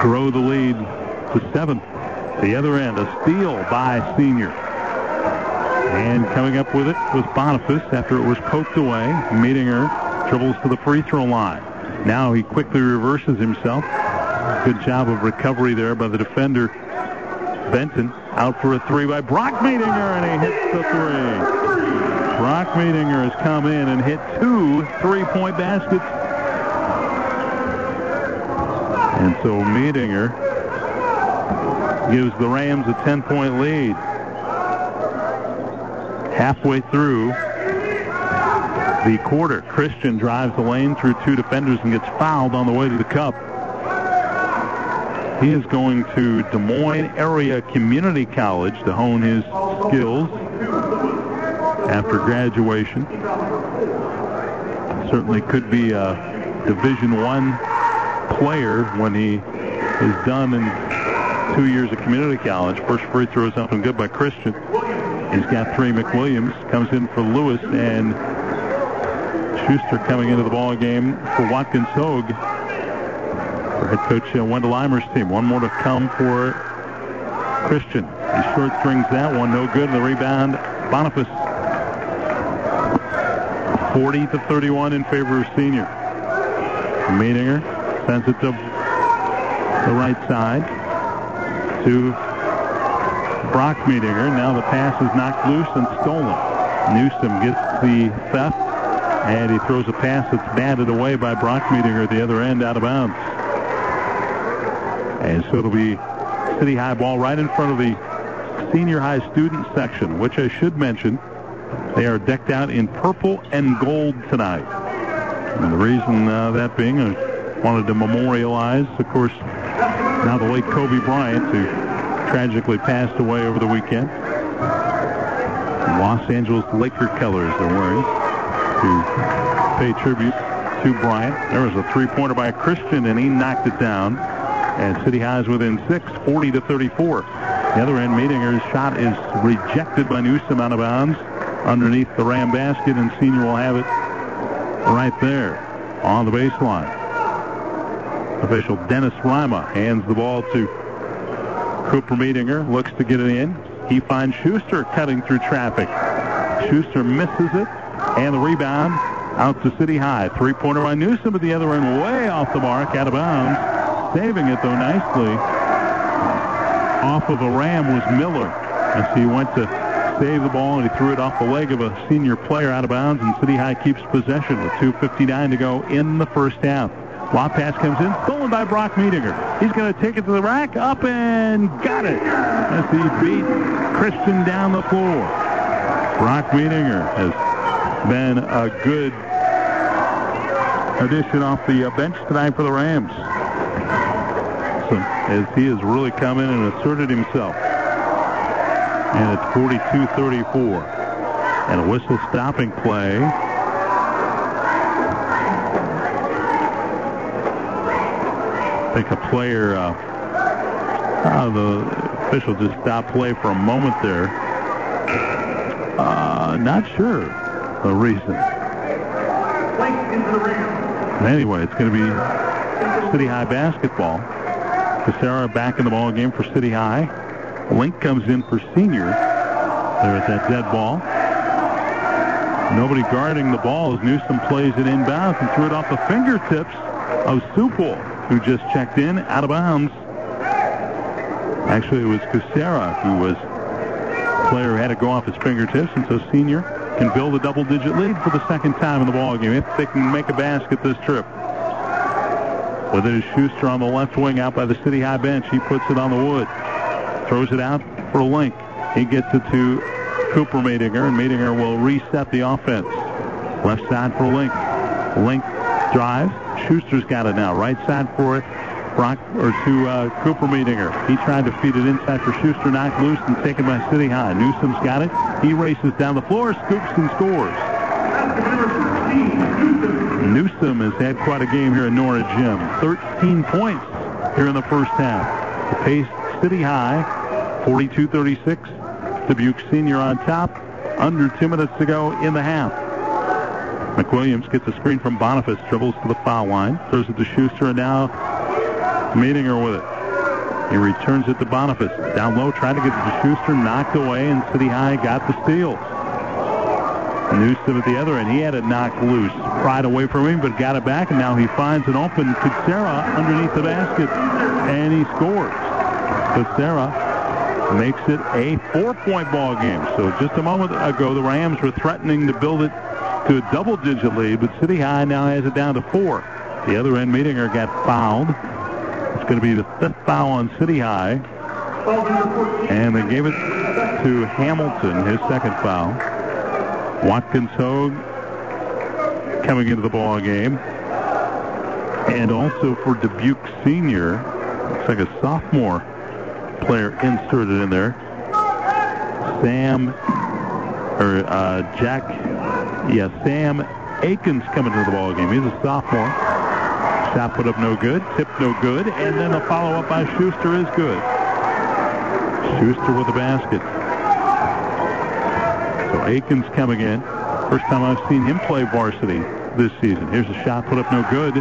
grow the lead to seven. The other end, a steal by Senior. And coming up with it was Boniface after it was poked away. Meedinger dribbles to the free throw line. Now he quickly reverses himself. Good job of recovery there by the defender. Benton out for a three by Brock Meedinger, and he hits the three. Brock Meedinger has come in and hit two three-point baskets. And so Meedinger gives the Rams a 10-point lead. Halfway through the quarter, Christian drives the lane through two defenders and gets fouled on the way to the cup. He is going to Des Moines Area Community College to hone his skills after graduation. Certainly could be a Division One player when he is done in two years of community college. First free throw is up and good by Christian. He's got three. McWilliams comes in for Lewis and Schuster coming into the ball game for Watkins Hogue. Head coach uh, Wendell Eimer's team. One more to come for Christian. He short strings that one. No good. The rebound. Boniface 40 to 31 in favor of senior. Meedinger sends it to the right side to Brock Meedinger. Now the pass is knocked loose and stolen. Newsom gets the theft, and he throws a pass that's batted away by Brock Meedinger at the other end out of bounds. And so it'll be City High ball right in front of the senior high student section, which I should mention, they are decked out in purple and gold tonight. And the reason uh, that being, I wanted to memorialize, of course, now the late Kobe Bryant, who tragically passed away over the weekend. Los Angeles Laker colors they're wearing to pay tribute to Bryant. There was a three-pointer by Christian, and he knocked it down. And City High is within six, 40 to 34. The other end, Meedinger's shot is rejected by Newsom out of bounds underneath the Ram basket, and Senior will have it right there on the baseline. Official Dennis Rima hands the ball to Cooper Meedinger, looks to get it in. He finds Schuster cutting through traffic. Schuster misses it, and the rebound out to City High. Three-pointer by Newsom at the other end, way off the mark, out of bounds. Saving it, though, nicely. Off of a ram was Miller as he went to save the ball, and he threw it off the leg of a senior player out of bounds, and City High keeps possession with 2.59 to go in the first half. Lob pass comes in, stolen by Brock Meedinger. He's going to take it to the rack, up and got it as he beat Christian down the floor. Brock Meedinger has been a good addition off the uh, bench tonight for the Rams. As he has really come in and asserted himself. And it's 42-34. And a whistle stopping play. I think a player, uh, uh, the official just stopped play for a moment there. Uh, not sure the reason. Anyway, it's going to be City High basketball. Kucera back in the ball game for City High. Link comes in for senior. There at that dead ball. Nobody guarding the ball as Newsom plays it inbounds and threw it off the fingertips of Supel, who just checked in out of bounds. Actually, it was Kucera who was player had to go off his fingertips, and so senior can build a double-digit lead for the second time in the ball game if they can make a basket this trip. With it is Schuster on the left wing out by the City High bench. He puts it on the wood. Throws it out for Link. He gets it to Cooper Meedinger, and Meedinger will reset the offense. Left side for Link. Link drives. Schuster's got it now. Right side for it. Brock or to uh, Cooper Meedinger. He tried to feed it inside for Schuster, knocked loose and taken by City High. Newsom's got it. He races down the floor, scoops and scores. Newsom has had quite a game here in Nora Gym. 13 points here in the first half. The pace City High, 42-36. Dubuque Senior on top. Under two minutes to go in the half. McWilliams gets a screen from Boniface, dribbles to the foul line, throws it to Schuster, and now Meedinger with it. He returns it to Boniface. Down low, trying to get it to Schuster, knocked away, and City High got the steal. Newsom at the other end. He had it knocked loose. Pried away from him, but got it back, and now he finds an open Kucera underneath the basket, and he scores. Kucera makes it a four-point ball game. So just a moment ago, the Rams were threatening to build it to a double-digit lead, but City High now has it down to four. The other end, Meedinger got fouled. It's going to be the fifth foul on City High. And they gave it to Hamilton, his second foul. Watkins Hogue coming into the ball game. And also for Dubuque Senior, looks like a sophomore player inserted in there. Sam or uh, Jack, yeah, Sam Akins coming to the ball game. He's a sophomore. Shot put up no good, tip no good, and then the follow-up by Schuster is good. Schuster with the basket. Akins coming in. First time I've seen him play varsity this season. Here's a shot put up no good.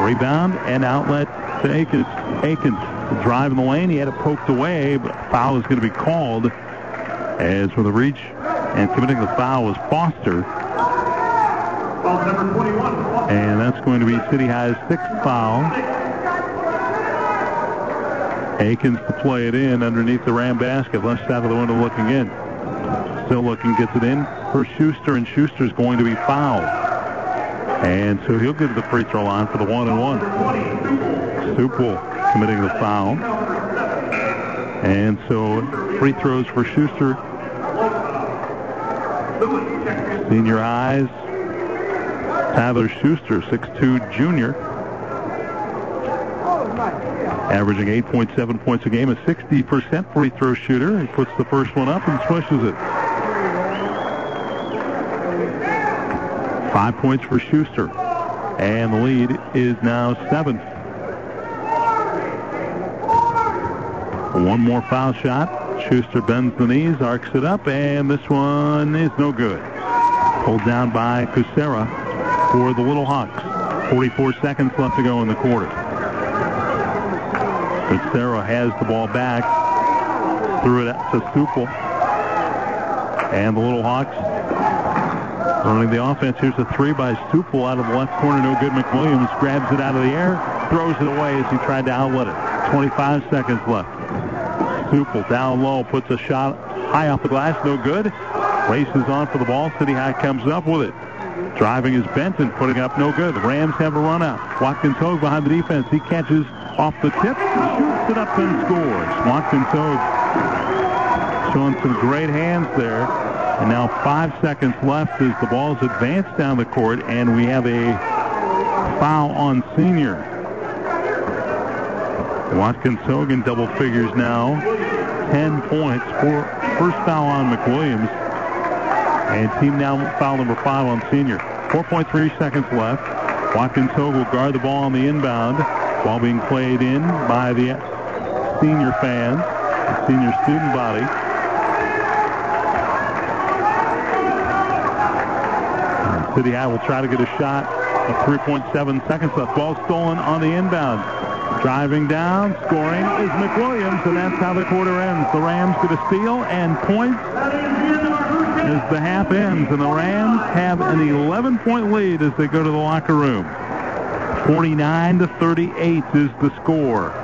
Rebound and outlet to Akins. Akins drive in the lane. He had it poked away, but foul is going to be called. As for the reach and committing the foul was Foster. And that's going to be City High's sixth foul. Akins to play it in underneath the Ram basket, left side of the window looking in. Still looking, gets it in for Schuster, and Schuster's going to be fouled. And so he'll go to the free throw line for the one and one. Supel committing the foul. And so free throws for Schuster. Senior eyes. Tyler Schuster, 6'2 junior. Averaging 8.7 points a game, a 60% free throw shooter. He puts the first one up and swishes it. Five points for Schuster. And the lead is now seven. One more foul shot. Schuster bends the knees, arcs it up, and this one is no good. Pulled down by Kucera for the Little Hawks. 44 seconds left to go in the quarter. Kucera has the ball back. Threw it out to Supel. And the Little Hawks running the offense. Here's a three by Supel out of the left corner. No good. McWilliams grabs it out of the air, throws it away as he tried to outlet it. 25 seconds left. Supel down low, puts a shot high off the glass. No good. Races on for the ball. City High comes up with it. Driving is Benton, putting up no good. The Rams have a run out. Watkins Hogue behind the defense. He catches off the tip, shoots it up and scores. Watkins Hogue showing some great hands there. And now five seconds left as the ball is advanced down the court, and we have a foul on senior. Watkins Hogan double figures now. 10 points. for first foul on McWilliams. And team now foul number five on senior. 4.3 seconds left. Watkins Hogue will guard the ball on the inbound while being played in by the senior fans, the senior student body. City High will try to get a shot. 3.7 seconds left. Ball stolen on the inbound. Driving down, scoring is McWilliams, and that's how the quarter ends. The Rams get a steal and points as the half ends, and the Rams have an 11-point lead as they go to the locker room. 49 to 38 is the score.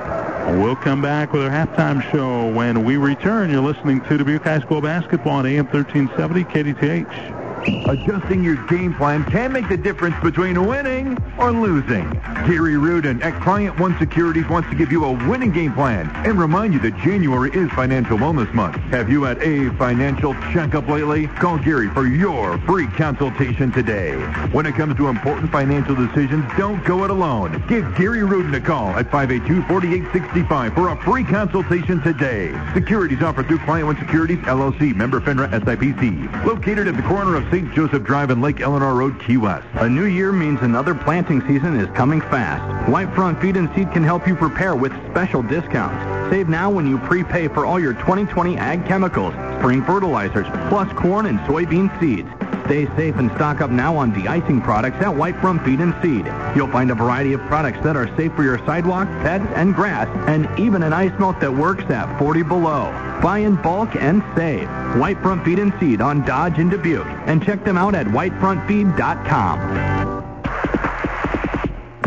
We'll come back with our halftime show when we return. You're listening to Dubuque High School basketball on AM 1370 KDTH. Adjusting your game plan can make the difference between winning or losing. Gary Rudin at Client One Securities wants to give you a winning game plan and remind you that January is Financial Wellness Month. Have you had a financial checkup lately? Call Gary for your free consultation today. When it comes to important financial decisions, don't go it alone. Give Gary Rudin a call at 582-4865 for a free consultation today. Securities offered through Client One Securities, LLC, member FINRA SIPC. Located at the corner of St. Joseph Drive and Lake Eleanor Road, Key West. A new year means another planting season is coming fast. White Front Feed and Seed can help you prepare with special discounts. Save now when you prepay for all your 2020 ag chemicals, spring fertilizers, plus corn and soybean seeds. Stay safe and stock up now on de-icing products at White Front Feed and Seed. You'll find a variety of products that are safe for your sidewalk, pets, and grass, and even an ice melt that works at 40 below. Buy in bulk and save. White Front Feed and Seed on Dodge and Dubuque. And check them out at whitefrontfeed.com.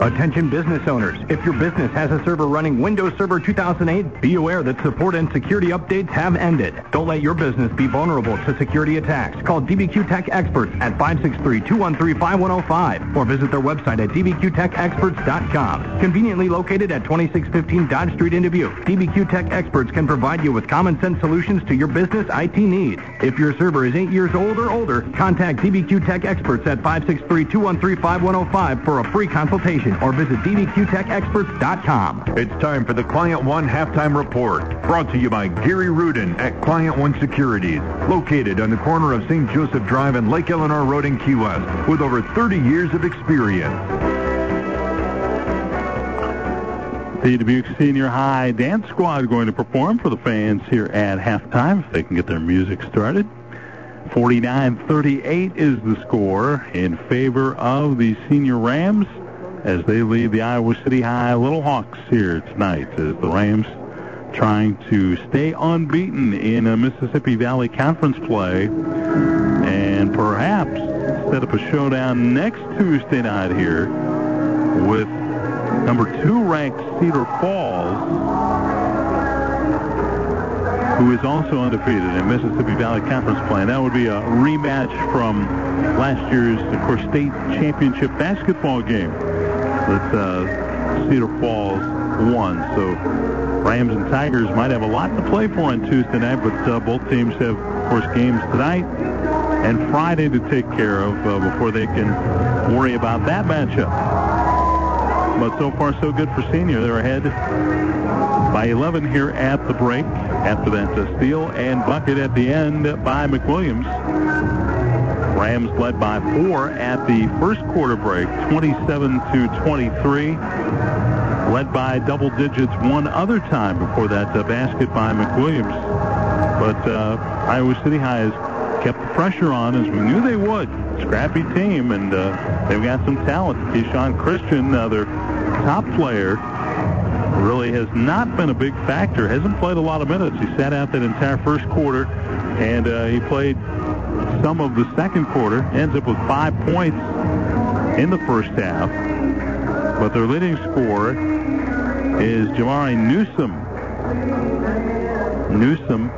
Attention business owners, if your business has a server running Windows Server 2008, be aware that support and security updates have ended. Don't let your business be vulnerable to security attacks. Call DBQ Tech Experts at 563-213-5105 or visit their website at dbqtechexperts.com. Conveniently located at 2615 Dodge Street in Dubuque, DBQ Tech Experts can provide you with common sense solutions to your business IT needs. If your server is 8 years old or older, contact DBQ Tech Experts at 563-213-5105 for a free consultation or visit dbqtechexperts.com. It's time for the Client One Halftime Report, brought to you by Gary Rudin at Client One Securities, located on the corner of St. Joseph Drive and Lake Eleanor Road in Key West, with over 30 years of experience. The Dubuque Senior High Dance Squad is going to perform for the fans here at halftime if they can get their music started. 49-38 is the score in favor of the Senior Rams as they lead the Iowa City High Little Hawks here tonight as the Rams trying to stay unbeaten in a Mississippi Valley Conference play and perhaps set up a showdown next Tuesday night here with number two ranked Cedar Falls who is also undefeated in Mississippi Valley Conference play. That would be a rematch from last year's, of course, state championship basketball game that uh, Cedar Falls won. So Rams and Tigers might have a lot to play for on Tuesday night, but uh, both teams have, of course, games tonight and Friday to take care of uh, before they can worry about that matchup. But so far, so good for Senior. They're ahead by 11 here at the break. After that, uh, steal and bucket at the end by McWilliams. Rams led by four at the first quarter break, 27 to 23. Led by double digits one other time before that uh, basket by McWilliams. But uh, Iowa City High has kept the pressure on as we knew they would. Scrappy team, and uh, they've got some talent. Keyshawn Christian, uh, their top player, really has not been a big factor. Hasn't played a lot of minutes. He sat out that entire first quarter, and uh, he played some of the second quarter. Ends up with five points in the first half. But their leading scorer is Jamari Newsom. Newsom,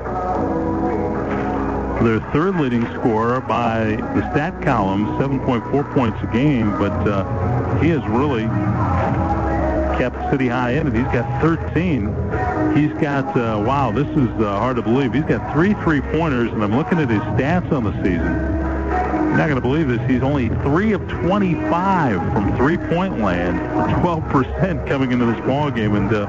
their third leading scorer by the stat column, 7.4 points a game, but uh, he has really kept City High in it. He's got 13. He's got, uh, wow, this is uh, hard to believe. He's got three three-pointers, and I'm looking at his stats on the season. You're not going to believe this. He's only 3 of 25 from three-point land 12% coming into this ball game, and uh,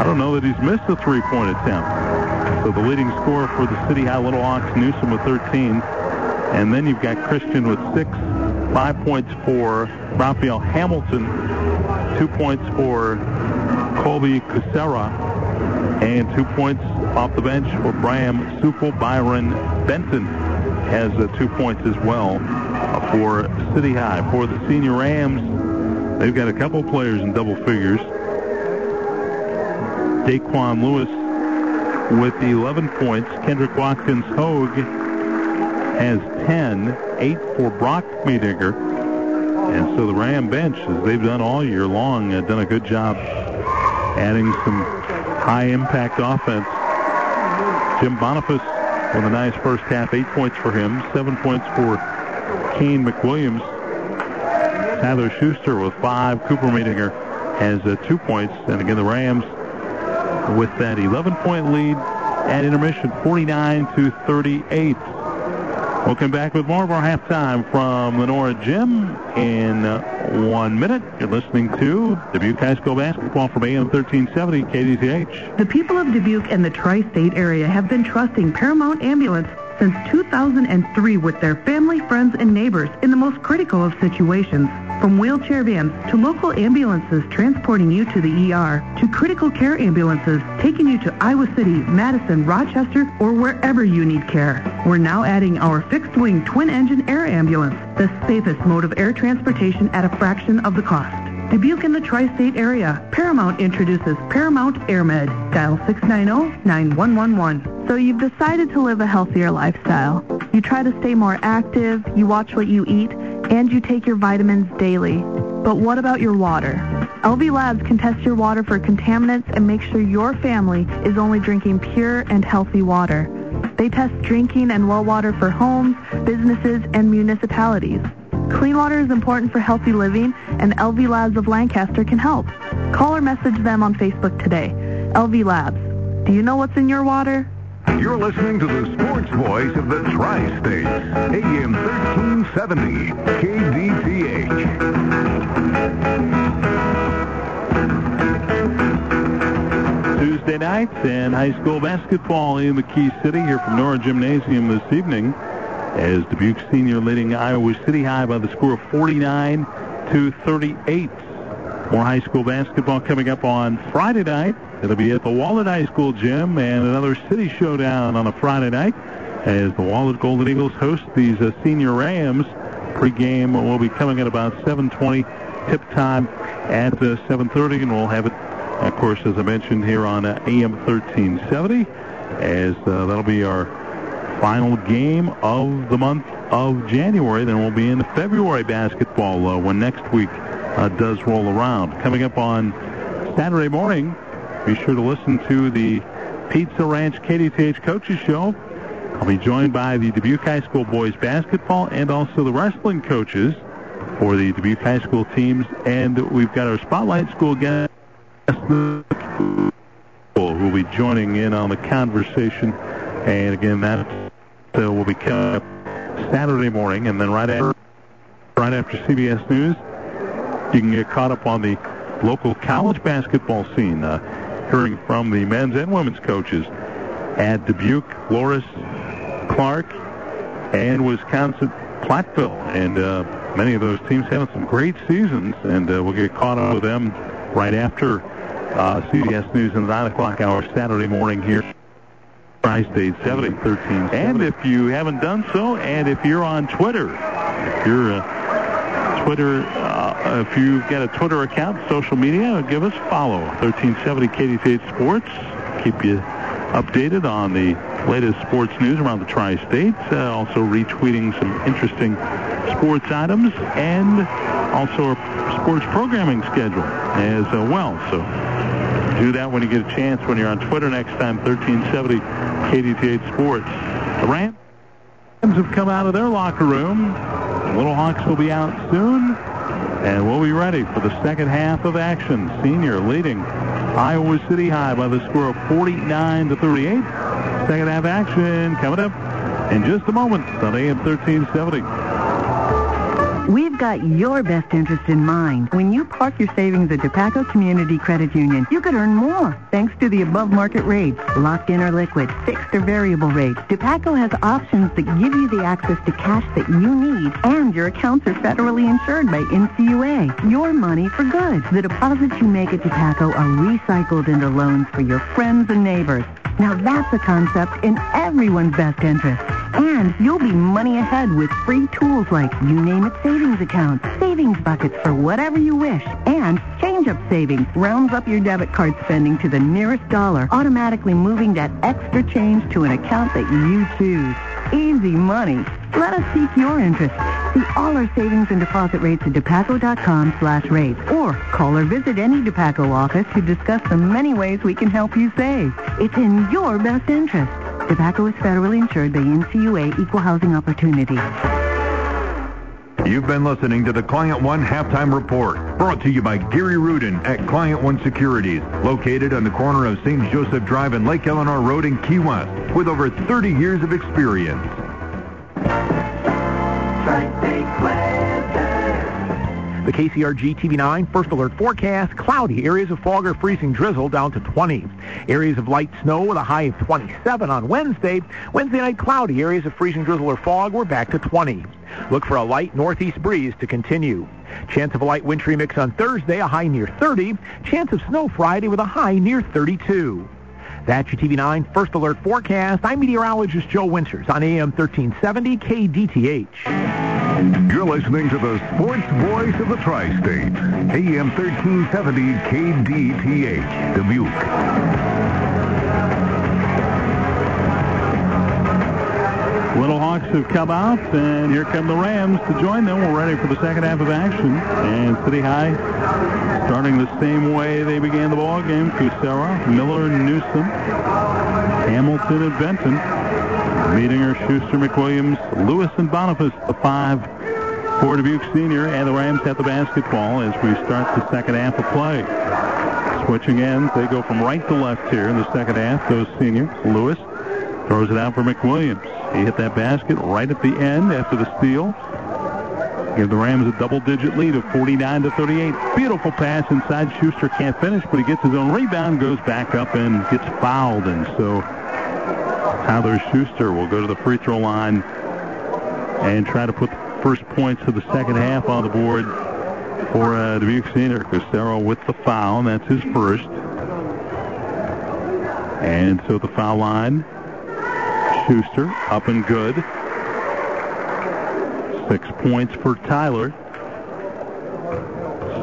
I don't know that he's missed a three-point attempt. So the leading scorer for the City High Little Hawks, Newsom with 13. And then you've got Christian with six, five points for Raphael Hamilton, two points for Colby Kucera, and two points off the bench for Bram Sufel. Byron Benton has uh, two points as well uh, for City High. For the Senior Rams, they've got a couple players in double figures. Daquan Lewis with 11 points. Kendrick Watkins Hogue has 10, 8 for Brock Meedinger. And so the Ram bench, as they've done all year long, done a good job adding some high-impact offense. Jim Boniface with a nice first half, 8 points for him, 7 points for Kane McWilliams. Tyler Schuster with 5. Cooper Meedinger has uh, 2 points. And again, the Rams with that 11-point lead at intermission, 49 to 38. We'll come back with more of our halftime from Lenora Gym in uh, one minute. You're listening to Dubuque High School basketball from AM 1370 KDTH. The people of Dubuque and the tri-state area have been trusting Paramount Ambulance since 2003 with their family, friends, and neighbors in the most critical of situations. From wheelchair vans to local ambulances transporting you to the ER, to critical care ambulances taking you to Iowa City, Madison, Rochester, or wherever you need care. We're now adding our fixed-wing twin-engine air ambulance, the safest mode of air transportation at a fraction of the cost. Dubuque in the tri-state area, Paramount introduces Paramount AirMed. Dial 690-9111. So you've decided to live a healthier lifestyle. You try to stay more active, you watch what you eat, and you take your vitamins daily. But what about your water? LV Labs can test your water for contaminants and make sure your family is only drinking pure and healthy water. They test drinking and well water for homes, businesses, and municipalities. Clean water is important for healthy living, and LV Labs of Lancaster can help. Call or message them on Facebook today. LV Labs. Do you know what's in your water? You're listening to the sports voice of the Tri-States, AM 1370, KDTH. Tuesday nights and high school basketball in McKee City here from Nora Gymnasium this evening as Dubuque Senior leading Iowa City High by the score of 49 to 38. More high school basketball coming up on Friday night. It'll be at the Wahlert High School gym and another city showdown on a Friday night as the Wahlert Golden Eagles host these uh, senior Rams. Pre-game will be coming at about 7:20 tip time at uh, 7:30, and we'll have it, of course, as I mentioned here on uh, AM 1370, as uh, that'll be our final game of the month of January. Then we'll be in February basketball uh, when next week uh, does roll around. Coming up on Saturday morning, be sure to listen to the Pizza Ranch KDTH Coaches Show. I'll be joined by the Dubuque High School boys basketball and also the wrestling coaches for the Dubuque High School teams. And we've got our Spotlight School guest who will be joining in on the conversation. And again, that uh, will be coming up Saturday morning. And then right after, right after CBS News, you can get caught up on the local college basketball scene. Uh, hearing from the men's and women's coaches at Dubuque, Loras, Clark, and Wisconsin Platteville. And uh, many of those teams having some great seasons, and uh, we'll get caught up with them right after uh, CBS News in the 9 o'clock hour Saturday morning here. Tri-State 70 13 And if you haven't done so, and if you're on Twitter, if you're uh, Twitter, uh, if you've got a Twitter account, social media, give us a follow. 1370 KDTH Sports. Keep you updated on the latest sports news around the tri-states. Uh, also retweeting some interesting sports items and also our sports programming schedule as well. So do that when you get a chance when you're on Twitter next time, 1370 KDTH Sports. The Rams have come out of their locker room. The Little Hawks will be out soon. And we'll be ready for the second half of action. Senior leading Iowa City High by the score of 49 to 38. Second half action coming up in just a moment on AM 1370. We've got your best interest in mind. When you park your savings at Dupaco Community Credit Union, you could earn more thanks to the above market rates, locked in or liquid, fixed or variable rates. Dupaco has options that give you the access to cash that you need, and your accounts are federally insured by NCUA. Your money for good. The deposits you make at Dupaco are recycled into loans for your friends and neighbors. Now that's a concept in everyone's best interest. And you'll be money ahead with free tools like You Name It Savings Savings accounts, savings buckets for whatever you wish, and Change Up Savings rounds up your debit card spending to the nearest dollar, automatically moving that extra change to an account that you choose. Easy money. Let us seek your interest. See all our savings and deposit rates at Dupaco.com slash rates or call or visit any Dupaco office to discuss the many ways we can help you save. It's in your best interest. Dupaco is federally insured by NCUA Equal Housing Opportunity. You've been listening to the Client One Halftime Report, brought to you by Gary Rudin at Client One Securities, located on the corner of St. Joseph Drive and Lake Eleanor Road in Key West, with over 30 years of experience. The KCRG TV9 First Alert forecast, cloudy, areas of fog or freezing drizzle down to 20. Areas of light snow with a high of 27 on Wednesday. Wednesday night cloudy, areas of freezing drizzle or fog, we're back to 20. Look for a light northeast breeze to continue. Chance of a light wintry mix on Thursday, a high near 30. Chance of snow Friday with a high near 32. That's your TV9 First Alert forecast. I'm meteorologist Joe Winters on AM 1370 KDTH. You're listening to the sports voice of the tri-state, AM 1370 KDTH, Dubuque. Little Hawks have come out, and here come the Rams to join them. We're ready for the second half of action. And City High starting the same way they began the ball game. Kucera, Miller, Newsom, Hamilton, and Benton. Meedinger, Schuster, McWilliams, Lewis, and Boniface, the five for Dubuque Senior. And the Rams have the basketball as we start the second half of play. Switching ends, they go from right to left here in the second half. Goes Senior, Lewis, throws it out for McWilliams. He hit that basket right at the end after the steal. Give the Rams a double-digit lead of 49 to 38. Beautiful pass inside. Schuster can't finish, but he gets his own rebound, goes back up and gets fouled. And so Tyler Schuster will go to the free throw line and try to put the first points of the second half on the board for uh, Dubuque Senior. Costero with the foul, that's his first. And so the foul line Schuster up and good. Six points for Tyler.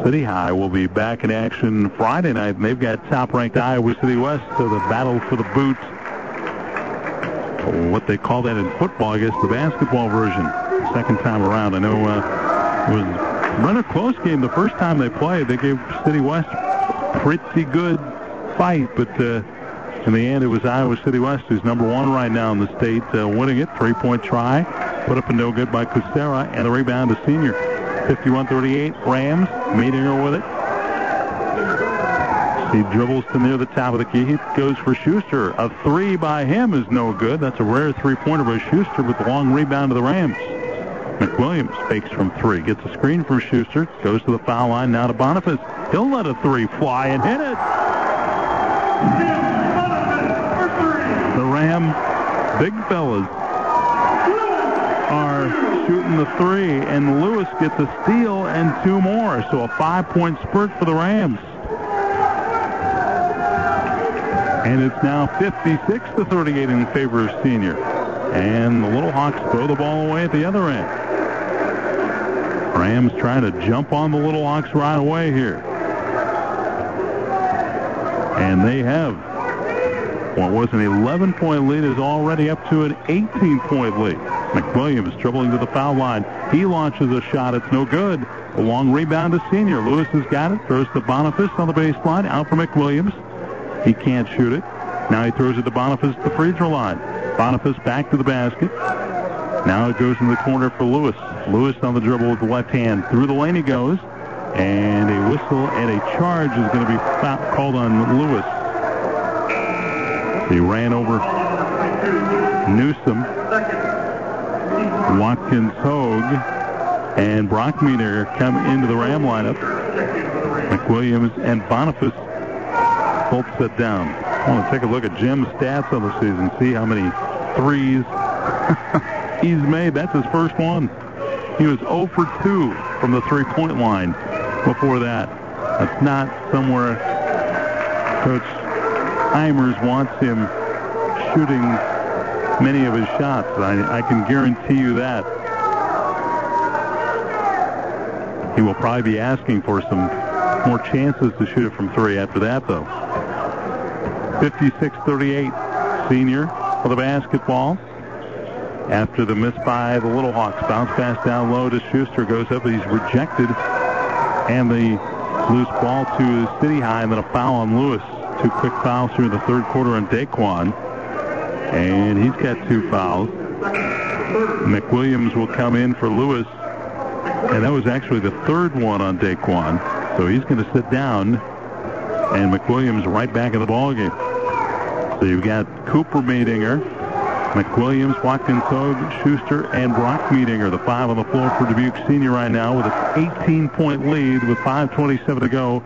City High will be back in action Friday night, and they've got top-ranked Iowa City West, so the battle for the boot, what they call that in football, I guess the basketball version, second time around. I know uh, it was a rather close game the first time they played. They gave City West pretty good fight, but uh, in the end, it was Iowa City West who's number one right now in the state, uh, winning it. Three-point try, put up a no good by Kucera, and the rebound to senior. 51-38, Rams, Meedinger with it. He dribbles to near the top of the key. He goes for Schuster. A three by him is no good. That's a rare three-pointer by Schuster with the long rebound to the Rams. McWilliams fakes from three, gets a screen from Schuster, goes to the foul line now to Boniface. He'll let a three fly and hit it. The Ram big fellas are shooting the three, and Lewis gets a steal and two more. So a five-point spurt for the Rams. And it's now 56 to 38 in favor of Senior. And the Little Hawks throw the ball away at the other end. Rams trying to jump on the Little Hawks right away here. And they have. What was an 11-point lead is already up to an 18-point lead. McWilliams dribbling to the foul line. He launches a shot. It's no good. A long rebound to Senior. Lewis has got it. Throws to Boniface on the baseline. Out for McWilliams. He can't shoot it. Now he throws it to Boniface at the free throw line. Boniface back to the basket. Now it goes in the corner for Lewis. Lewis on the dribble with the left hand. Through the lane he goes. And a whistle and a charge is going to be called on Lewis. He ran over Newsom, Watkins Hogue, and Brock Meedinger come into the Ram lineup. McWilliams and Boniface both sit down. I want to take a look at Jim's stats on the season, see how many threes he's made. That's his first one. He was 0 for 2 from the three-point line before that. That's not somewhere Coach Eimers wants him shooting many of his shots. I, I can guarantee you that. He will probably be asking for some more chances to shoot it from three after that, though. 56-38, senior for the basketball. After the miss by the Little Hawks, bounce pass down low to Schuster goes up, he's rejected, and the loose ball to City High, and then a foul on Lewis. Two quick fouls here in the third quarter on Daquan, and he's got two fouls. McWilliams will come in for Lewis, and that was actually the third one on Daquan, so he's going to sit down, and McWilliams right back in the ball game. So you've got Cooper Meedinger, McWilliams, Watkins Hogue, Schuster, and Brock Meedinger, the five on the floor for Dubuque Senior right now with an 18-point lead with 5.27 to go,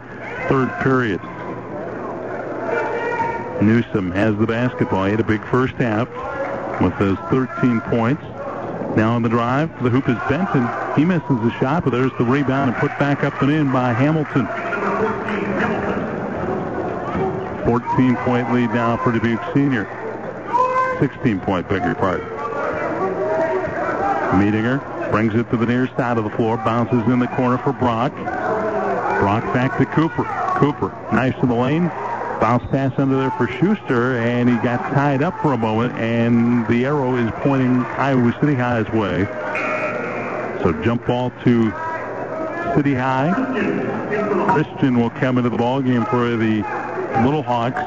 third period. Newsom has the basketball. He had a big first half with those 13 points. Now on the drive, the hoop is Benton. He misses the shot, but there's the rebound and put back up and in by Hamilton. 14-point lead now for Dubuque Senior. 16-point, beg your pardon. Meedinger brings it to the near side of the floor, bounces in the corner for Brock. Brock back to Cooper. Cooper, nice in the lane, Bounce pass under there for Schuster, and he got tied up for a moment, and the arrow is pointing Iowa City High's way. So jump ball to City High. Christian will come into the ball game for the Little Hawks.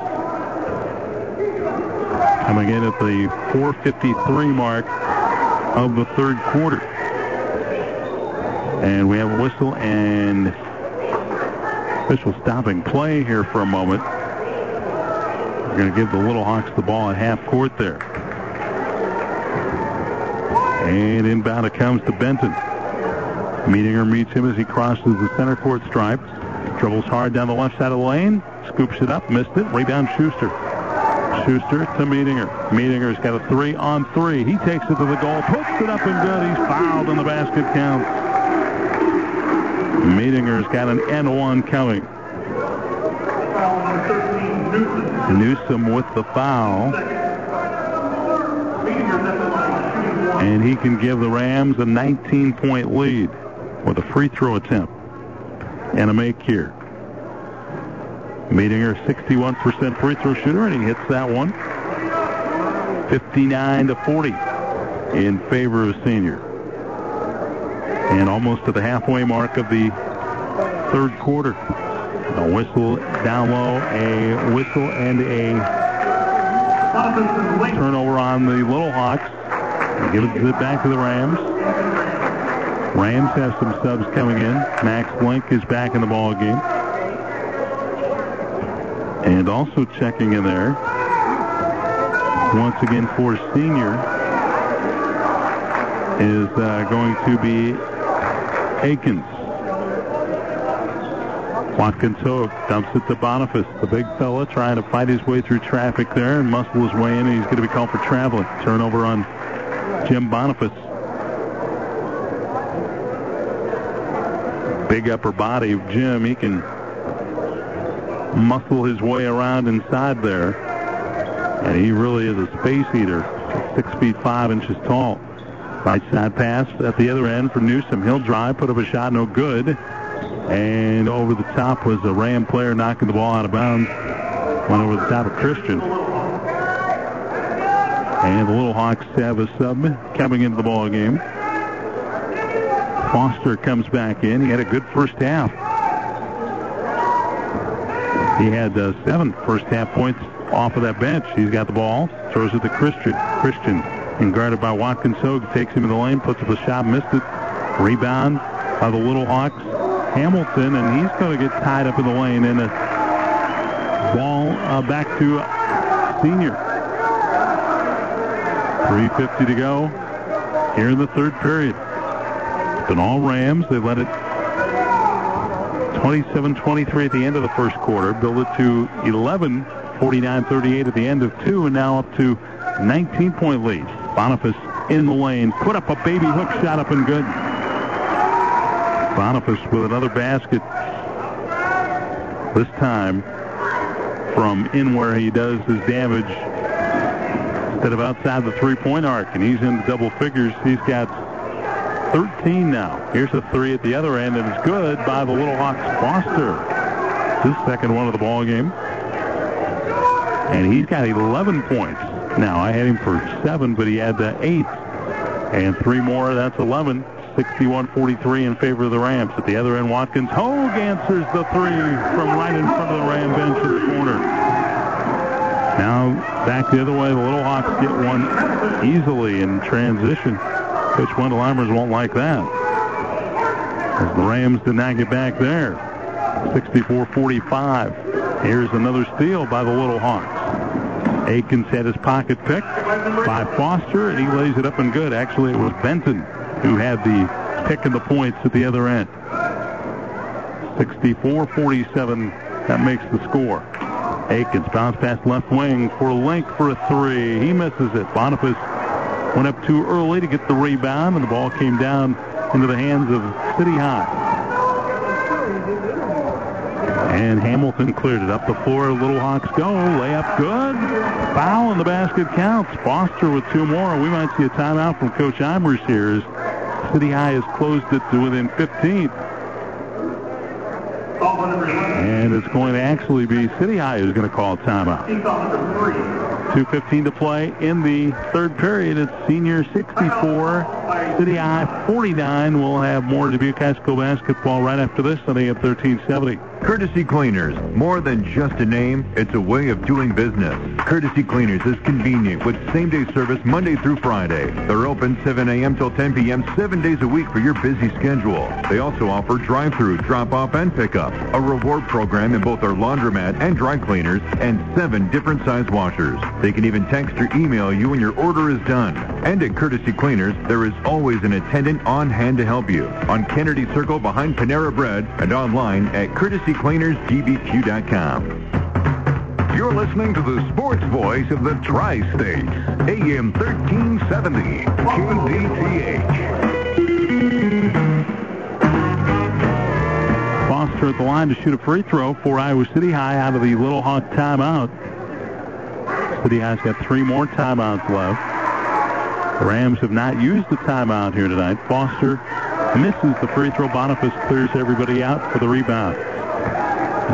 Coming in at the 4:53 mark of the third quarter. And we have a whistle and official stopping play here for a moment. We're going to give the Little Hawks the ball at half court there. And inbound it comes to Benton. Meedinger meets him as he crosses the center court stripe. Dribbles hard down the left side of the lane. Scoops it up. Missed it. Rebound Schuster. Schuster to Meedinger. Meedinger's got a three on three. He takes it to the goal. Puts it up and good. He's fouled on the basket count. Meedinger's got an N1 coming. Newsom with the foul. And he can give the Rams a 19-point lead with a free throw attempt and a make here. Meedinger, 61% free throw shooter, and he hits that one. 59 to 40 in favor of senior. And almost to the halfway mark of the third quarter. A whistle down low, a whistle and a turnover on the Little Hawks. Give it back to the Rams. Rams have some subs coming in. Max Link is back in the ball game. And also checking in there, once again for senior, is uh, going to be Akins. Watkins dumps it to Boniface. The big fella trying to fight his way through traffic there and muscle his way in, and he's going to be called for traveling. Turnover on Jim Boniface. Big upper body of Jim. He can muscle his way around inside there. And he really is a space eater. Six feet five inches tall. Right side pass at the other end for Newsom. He'll drive, put up a shot, no good. And over the top was a Ram player knocking the ball out of bounds. Went over the top of Christian. And the Little Hawks have a sub coming into the ball game. Foster comes back in. He had a good first half. He had uh, seven first half points off of that bench. He's got the ball, throws it to Christian. Christian, and guarded by Watkins Hogue, takes him in the lane, puts up a shot, missed it. Rebound by the Little Hawks. Hamilton, and he's going to get tied up in the lane. And a ball uh, back to senior. 3.50 to go here in the third period. It's been all Rams. They let it 27-23 at the end of the first quarter. Build it to 11, 49-38 at the end of two, and now up to 19-point lead. Boniface in the lane, put up a baby hook shot up and good. Boniface with another basket. This time from in where he does his damage instead of outside the three-point arc, and he's in double figures. He's got 13 now. Here's a three at the other end, and it's good by the Little Hawks Foster. His second one of the ball game. And he's got 11 points. Now, I had him for seven, but he had the eight. And three more, that's 11. 61-43 in favor of the Rams. At the other end, Watkins Hogue answers the three from right in front of the Ram bench in the corner. Now back the other way, the Little Hawks get one easily in transition. Coach Wendell Eimers won't like that. The Rams not get back there. 64-45. Here's another steal by the Little Hawks. Aikens had his pocket picked by Foster, and he lays it up and good. Actually, it was Benton who had the pick and the points at the other end. 64-47, that makes the score. Aikens bounce pass left wing for Link for a three. He misses it. Boniface went up too early to get the rebound, and the ball came down into the hands of City High. And Hamilton cleared it up the floor. Little Hawks go. Layup good. Foul, in the basket counts. Foster with two more. We might see a timeout from Coach Eimers here as City High has closed it to within 15. And it's going to actually be City High who's going to call timeout. 2.15 to play in the third period. It's senior 64, City High 49. We'll have more Dubuque High School basketball right after this on AM 1370. Courtesy Cleaners. More than just a name, it's a way of doing business. Courtesy Cleaners is convenient with same-day service Monday through Friday. They're open 7 a.m. till 10 p.m. seven days a week for your busy schedule. They also offer drive-through, drop-off, and pickup, a reward program in both our laundromat and dry cleaners, and seven different size washers. They can even text or email you when your order is done. And at Courtesy Cleaners, there is always an attendant on hand to help you. On Kennedy Circle behind Panera Bread and online at courtesycleanersgbq.com. You're listening to the sports voice of the Tri-States, AM 1370, KDTH. Foster at the line to shoot a free throw for Iowa City High out of the Little Hawk timeout. City High's got three more timeouts left. The Rams have not used the timeout here tonight. Foster misses the free throw. Boniface clears everybody out for the rebound.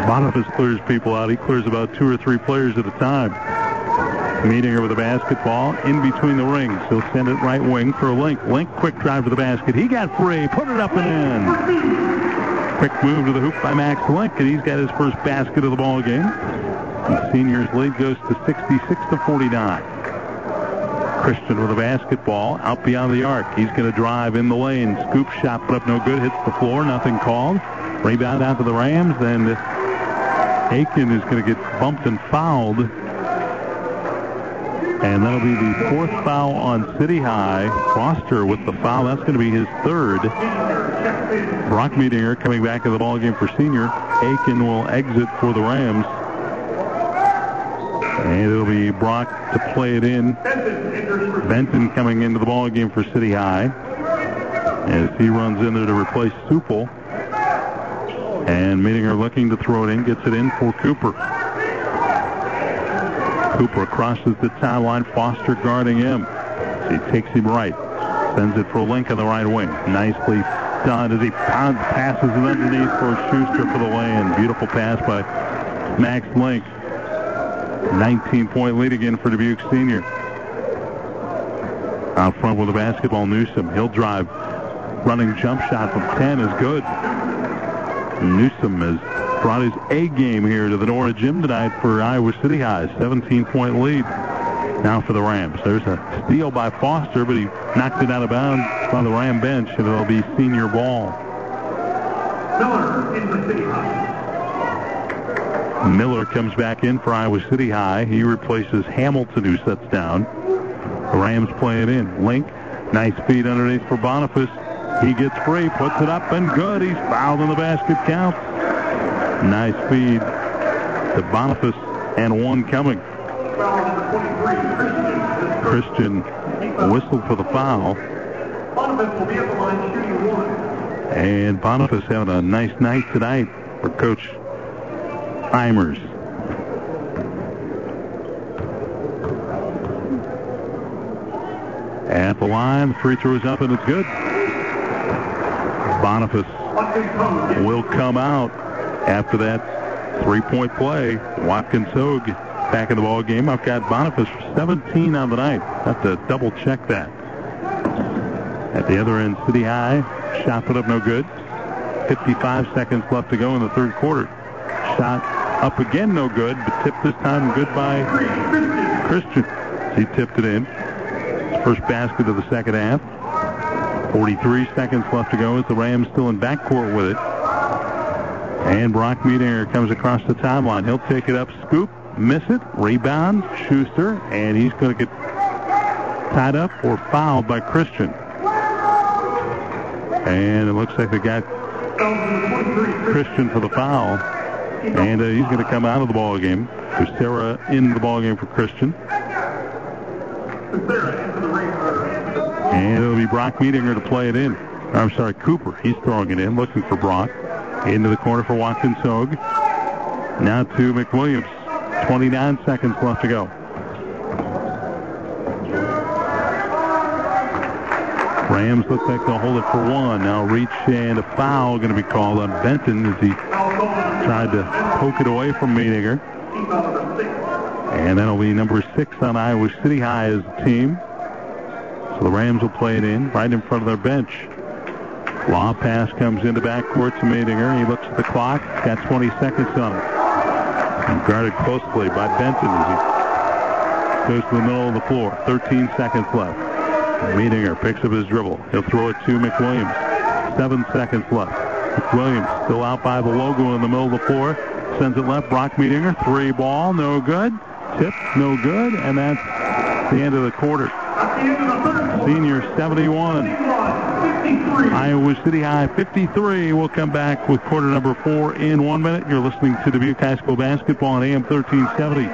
Boniface clears people out. He clears about two or three players at a time. Meedinger with a basketball in between the rings. He'll send it right wing for Link. Link, quick drive to the basket. He got free. Put it up and in. Quick move to the hoop by Max Link, and he's got his first basket of the ball game. The seniors' lead goes to 66 to 49. Christian with a basketball out beyond the arc. He's going to drive in the lane. Scoop shot, put up no good. Hits the floor. Nothing called. Rebound out to the Rams. Then Aiken is going to get bumped and fouled. And that'll be the fourth foul on City High. Foster with the foul. That's going to be his third. Brock Meedinger coming back in the ball game for senior. Aiken will exit for the Rams. And it'll be Brock to play it in. Benton coming into the ball game for City High as he runs in there to replace Supple. And meeting Meedinger looking to throw it in, gets it in for Cooper. Cooper crosses the timeline, Foster guarding him. He takes him right, sends it for Link on the right wing. Nicely done as he passes it underneath for Schuster for the lay-in. Beautiful pass by Max Link. 19-point lead again for Dubuque Senior. Out front with the basketball, Newsom. He'll drive. Running jump shot from 10 is good. Newsom has brought his A game here to the Nord Gym tonight for Iowa City High. 17-point lead now for the Rams. There's a steal by Foster, but he knocked it out of bounds on the Ram bench, and it'll be senior ball. Miller in for City High. Miller comes back in for Iowa City High. He replaces Hamilton, who sets down. The Rams play it in. Link, nice feed underneath for Boniface. He gets free, puts it up, and good. He's fouled in the basket count. Nice feed to Boniface, and one coming. Christian whistled for the foul. Boniface. And Boniface having a nice night tonight for Coach Eimers. At the line, the free throw is up and it's good. Boniface will come out after that three-point play. Watkins Hogue back in the ball game. I've got Boniface 17 on the night. Have to double check that. At the other end, City High shot put up no good. 55 seconds left to go in the third quarter. Shot up again, no good, but tipped this time good by Christian. He tipped it in. First basket of the second half. 43 seconds left to go the Rams still in backcourt with it. And Brock Meetinger comes across the timeline. He'll take it up, scoop, miss it, rebound, Schuster, and he's going to get tied up or fouled by Christian. And it looks like they got Christian for the foul. And uh, he's going to come out of the ball game. Sarah in the ball game for Christian. And it'll be Brock Meetinger to play it in. I'm sorry, Cooper. He's throwing it in, looking for Brock. Into the corner for Watkins Hogue. Now to McWilliams. 29 seconds left to go. Rams look like they'll hold it for one. Now reach and a foul going to be called on Benton as he tried to poke it away from Meedinger. And that'll be number six on Iowa City High as a team. So the Rams will play it in right in front of their bench. Law pass comes into backcourt to Meedinger. He looks at the clock. Got 20 seconds on it. Guarded closely by Benton as he goes to the middle of the floor. 13 seconds left. Meedinger picks up his dribble. He'll throw it to McWilliams. Seven seconds left. McWilliams still out by the logo in the middle of the floor. Sends it left. Brock Meedinger. Three ball. No good. Tip. No good. And that's the end of the quarter. Senior 71. Iowa City High 53. We'll come back with quarter number four in one minute. You're listening to Dubuque High School basketball on AM 1370.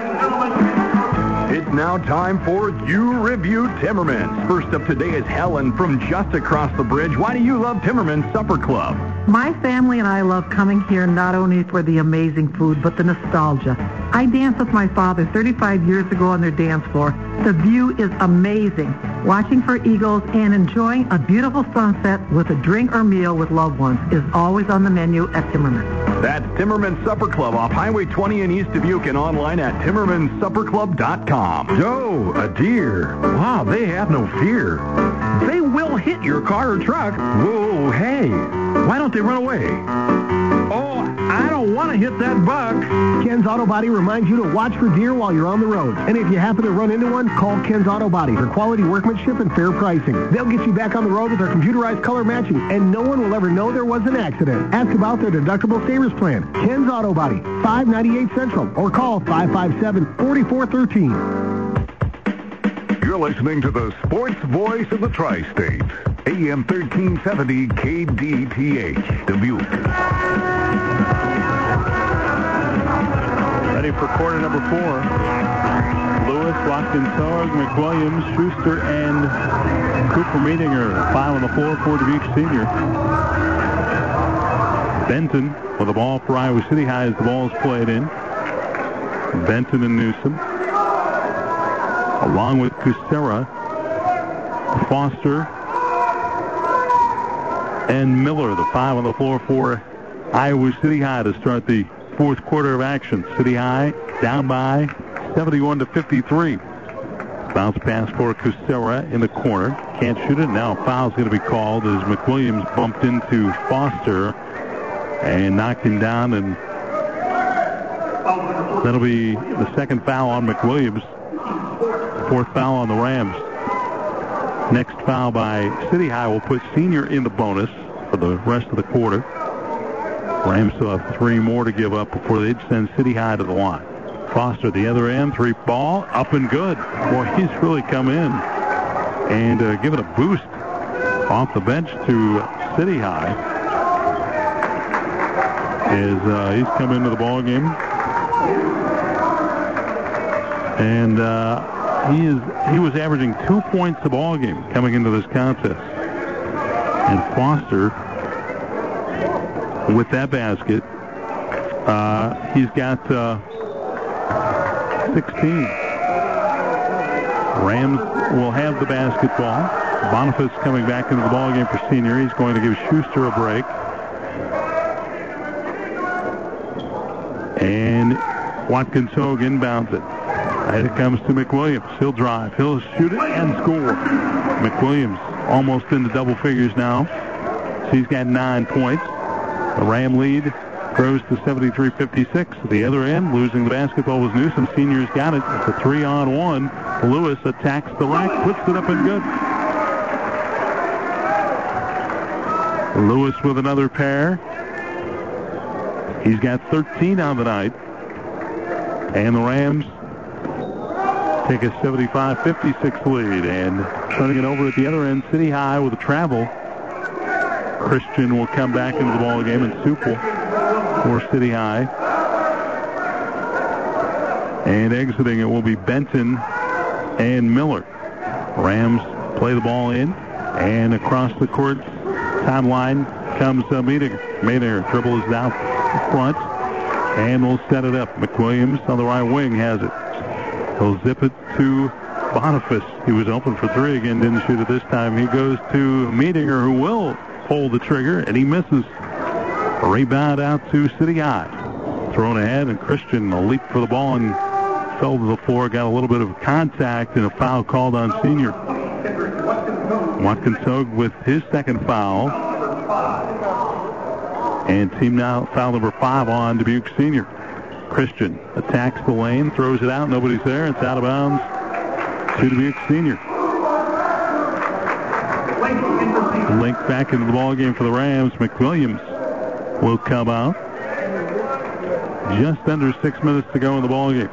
It's now time for You Review Timmermans. First up today is Helen from just across the bridge. Why do you love Timmermans Supper Club? My family and I love coming here not only for the amazing food, but the nostalgia. I danced with my father 35 years ago on their dance floor. The view is amazing. Watching for eagles and enjoying a beautiful sunset with a drink or meal with loved ones is always on the menu at Timmermans. That's Timmermans Supper Club off Highway 20 in East Dubuque and online at timmermansupperclub.com. Joe, a deer. Wow, they have no fear. They will hit your car or truck. Whoa, hey, why don't they run away? Oh, I don't want to hit that buck. Ken's Auto Body reminds you to watch for deer while you're on the road. And if you happen to run into one, call Ken's Auto Body for quality workmanship and fair pricing. They'll get you back on the road with their computerized color matching, and no one will ever know there was an accident. Ask about their deductible savers plan. Ken's Auto Body, 598 Central, or call 557-4413. You're listening to the sports voice of the tri-state, AM 1370 KDTH, Dubuque. Ready for quarter number four. Lewis, Watkins, Hogue, McWilliams, Schuster, and Cooper Meedinger. Five on the floor for Dubuque Senior. Benton with the ball for Iowa City High as the ball is played in. Benton and Newsom. Along with Kucera, Foster, and Miller, the five on the floor for Iowa City High to start the fourth quarter of action. City High down by 71 to 53. Bounce pass for Kucera in the corner. Can't shoot it. Now foul's going to be called as McWilliams bumped into Foster and knocked him down. And that'll be the second foul on McWilliams. Fourth foul on the Rams. Next foul by City High will put Senior in the bonus for the rest of the quarter. Rams still have three more to give up before they'd send City High to the line. Foster the other end, three ball, up and good. Boy, he's really come in and uh, given a boost off the bench to City High as uh, he's come into the ball game. And uh, he is he was averaging two points a ball game coming into this contest. And Foster, with that basket, uh, he's got uh, 16. Rams will have the basketball. Boniface coming back into the ball game for senior. He's going to give Schuster a break. And Watkins Hogue inbounds it. And it comes to McWilliams. He'll drive. He'll shoot it and score. McWilliams almost into double figures now. He's got nine points. The Ram lead grows to 73-56. At the other end, losing the basketball was Newsom. Seniors got it. It's a three-on-one. Lewis attacks the rack, puts it up and good. Lewis with another pair. He's got 13 on the night. And the Rams take a 75-56 lead. And turning it over at the other end, City High with a travel. Christian will come back into the ball game and Supple for City High. And exiting it will be Benton and Miller. Rams play the ball in. And across the court timeline comes uh, Meedinger. Meedinger dribbles down front. And will set it up. McWilliams on the right wing has it. He'll zip it to Boniface. He was open for three again, didn't shoot it this time. He goes to Meedinger, who will pull the trigger, and he misses. A rebound out to City High. Thrown ahead, and Christian a leap for the ball and fell to the floor. Got a little bit of contact and a foul called on senior. Watkins Hogue with his second foul. And team now foul number five on Dubuque Senior. Christian attacks the lane, throws it out. Nobody's there. It's out of bounds to Dubuque Senior. Link back into the ball game for the Rams. McWilliams will come out. Just under six minutes to go in the ball game.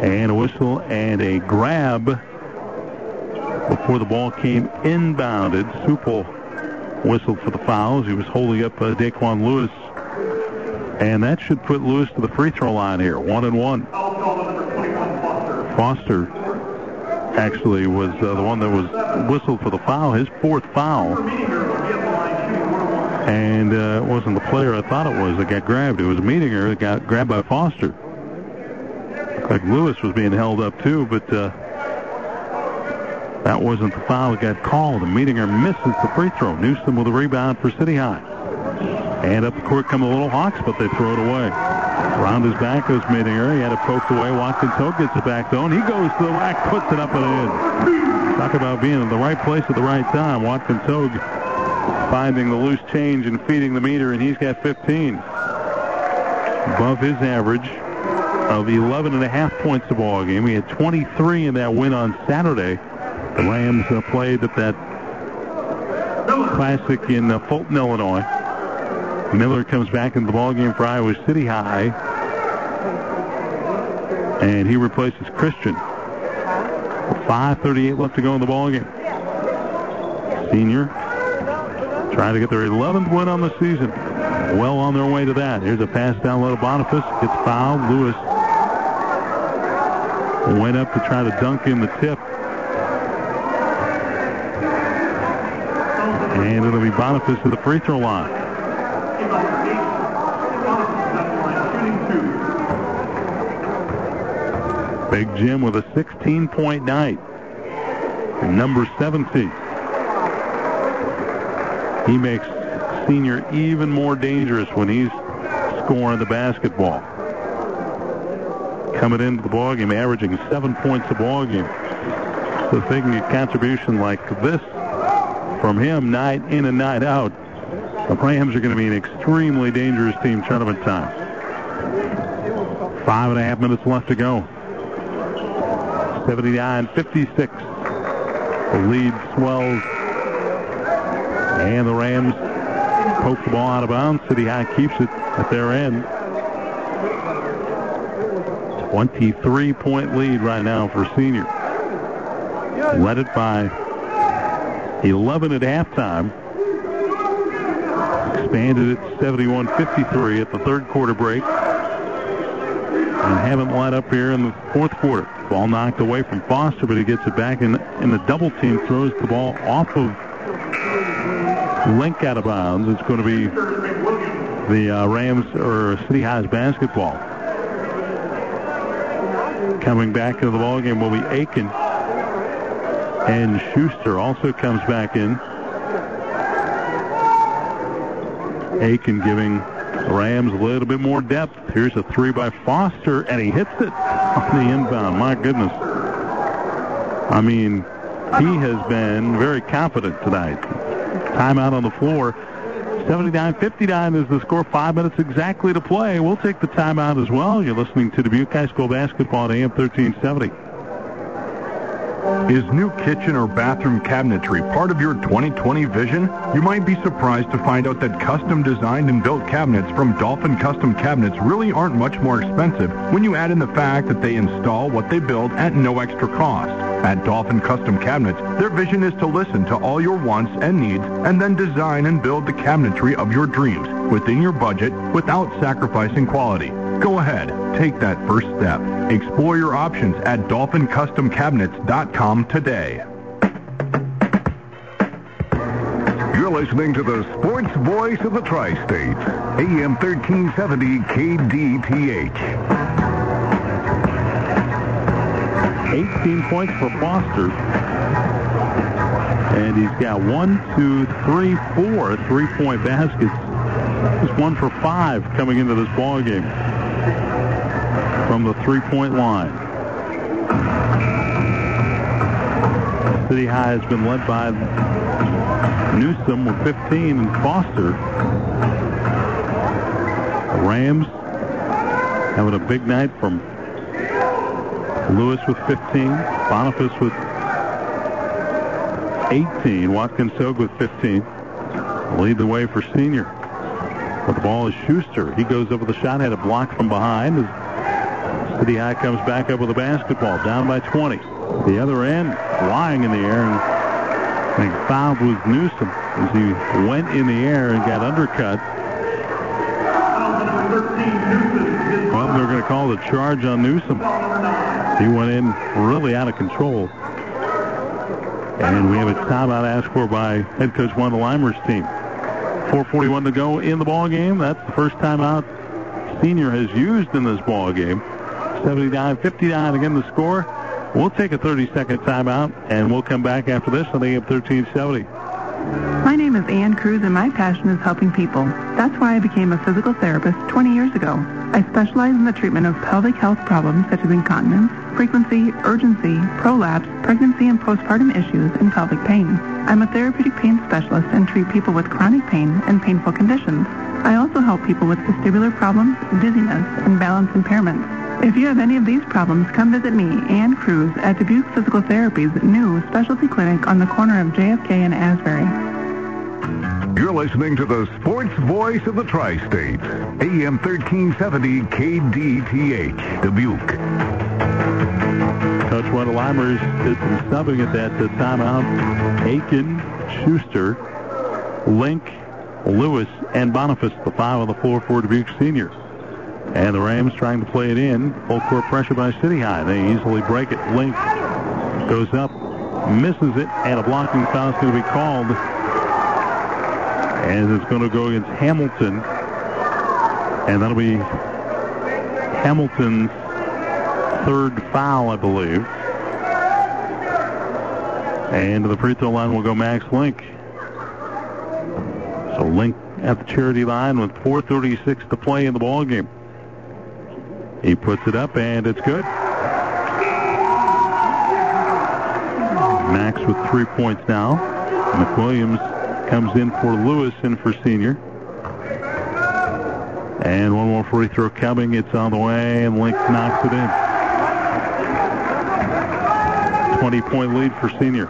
And a whistle and a grab before the ball came inbounded. Supel whistled for the fouls. He was holding up uh, Daquan Lewis. And that should put Lewis to the free throw line here. One and one. Foster actually was uh, the one that was whistled for the foul, his fourth foul. And uh, it wasn't the player I thought it was that got grabbed. It was Meedinger that got grabbed by Foster. Like Lewis was being held up too, but uh, that wasn't the foul that got called. And Meedinger misses the free throw. Newsom with a rebound for City High. And up the court come the Little Hawks, but they throw it away. Around his back goes Meedinger. He had it poked away. Watkins Hogue gets it back and he goes to the rack, puts it up and in. Talk about being in the right place at the right time. Watkins Hogue finding the loose change and feeding the meter, and he's got 15. Above his average of 11 and a half points a ball game. He had 23 in that win on Saturday. The Rams uh, played at that classic in uh, Fulton, Illinois. Miller comes back into the ball game for Iowa City High, and he replaces Christian. 5:38 left to go in the ball game. Senior trying to get their 11th win on the season. Well on their way to that. Here's a pass down low to Boniface. Gets fouled. Lewis went up to try to dunk in the tip. And it'll be Boniface to the free throw line. Big Jim with a 16-point night. And number 17. He makes senior even more dangerous when he's scoring the basketball. Coming into the ballgame, averaging seven points a ballgame. So can get contribution like this from him night in and night out, the Rams are going to be an extremely dangerous team tournament time. Five and a half minutes left to go. 79-56. The lead swells. And the Rams poke the ball out of bounds. City High keeps it at their end. 23-point lead right now for senior. Led it by 11 at halftime. Expanded it 71-53 at the third quarter break. And haven't let up here in the fourth quarter. Ball knocked away from Foster, but he gets it back and, in the double team, throws the ball off of Link out of bounds. It's going to be the uh, Rams or City High's basketball. Coming back into the ballgame will be Aiken. And Schuster also comes back in. Aiken giving the Rams a little bit more depth. Here's a three by Foster, and he hits it on the inbound. My goodness. I mean, he has been very confident tonight. Timeout on the floor. 79-59 is the score. Five minutes exactly to play. We'll take the timeout as well. You're listening to Dubuque High School basketball at AM 1370. Is new kitchen or bathroom cabinetry part of your 2020 vision? You might be surprised to find out that custom designed and built cabinets from Dolphin Custom Cabinets really aren't much more expensive when you add in the fact that they install what they build at no extra cost. At Dolphin Custom Cabinets, their vision is to listen to all your wants and needs and then design and build the cabinetry of your dreams within your budget without sacrificing quality. Go ahead, take that first step. Explore your options at dolphincustomcabinets.com today. You're listening to the sports voice of the tri-state, AM 1370 KDTH. 18 points for Foster. And he's got one, two, three, four three-point baskets. He's one for five coming into this ball game from the three-point line. City High has been led by Newsom with 15 and Foster. Rams having a big night from Lewis with 15, Boniface with 18, Watkins Hogue with 15. Lead the way for senior. But the ball is Schuster. He goes over the shot, had a block from behind. As City High comes back up with a basketball, down by 20. The other end, flying in the air, and I think fouled was Newsom as he went in the air and got undercut. Well, they're going to call the charge on Newsom. He went in really out of control. And we have a timeout asked for by head coach the Limers team. 4.41 to go in the ball game. That's the first timeout senior has used in this ball game. 79-59 again the score. We'll take a 30-second timeout, and we'll come back after this on AM 1370. My name is Ann Cruz, and my passion is helping people. That's why I became a physical therapist 20 years ago. I specialize in the treatment of pelvic health problems such as incontinence, frequency, urgency, prolapse, pregnancy and postpartum issues, and pelvic pain. I'm a therapeutic pain specialist and treat people with chronic pain and painful conditions. I also help people with vestibular problems, dizziness, and balance impairments. If you have any of these problems, come visit me, Ann Cruz, at Dubuque Physical Therapy's new specialty clinic on the corner of JFK and Asbury. You're listening to the sports voice of the tri-state, AM 1370 KDTH, Dubuque. Coach Wendell Eimers did some subbing at that timeout. Aiken, Schuster, Link, Lewis, and Boniface, the five on the floor for Dubuque Senior. And the Rams trying to play it in. Full court pressure by City High. They easily break it. Link goes up, misses it, and a blocking foul is going to be called. And it's going to go against Hamilton. And that'll be Hamilton's third foul, I believe. And to the free throw line will go Max Link. So Link at the charity line with 4.36 to play in the ball game. He puts it up, and it's good. Max with three points now. McWilliams comes in for Lewis and for senior. And one more free throw coming. It's on the way, and Link knocks it in. 20-point lead for senior.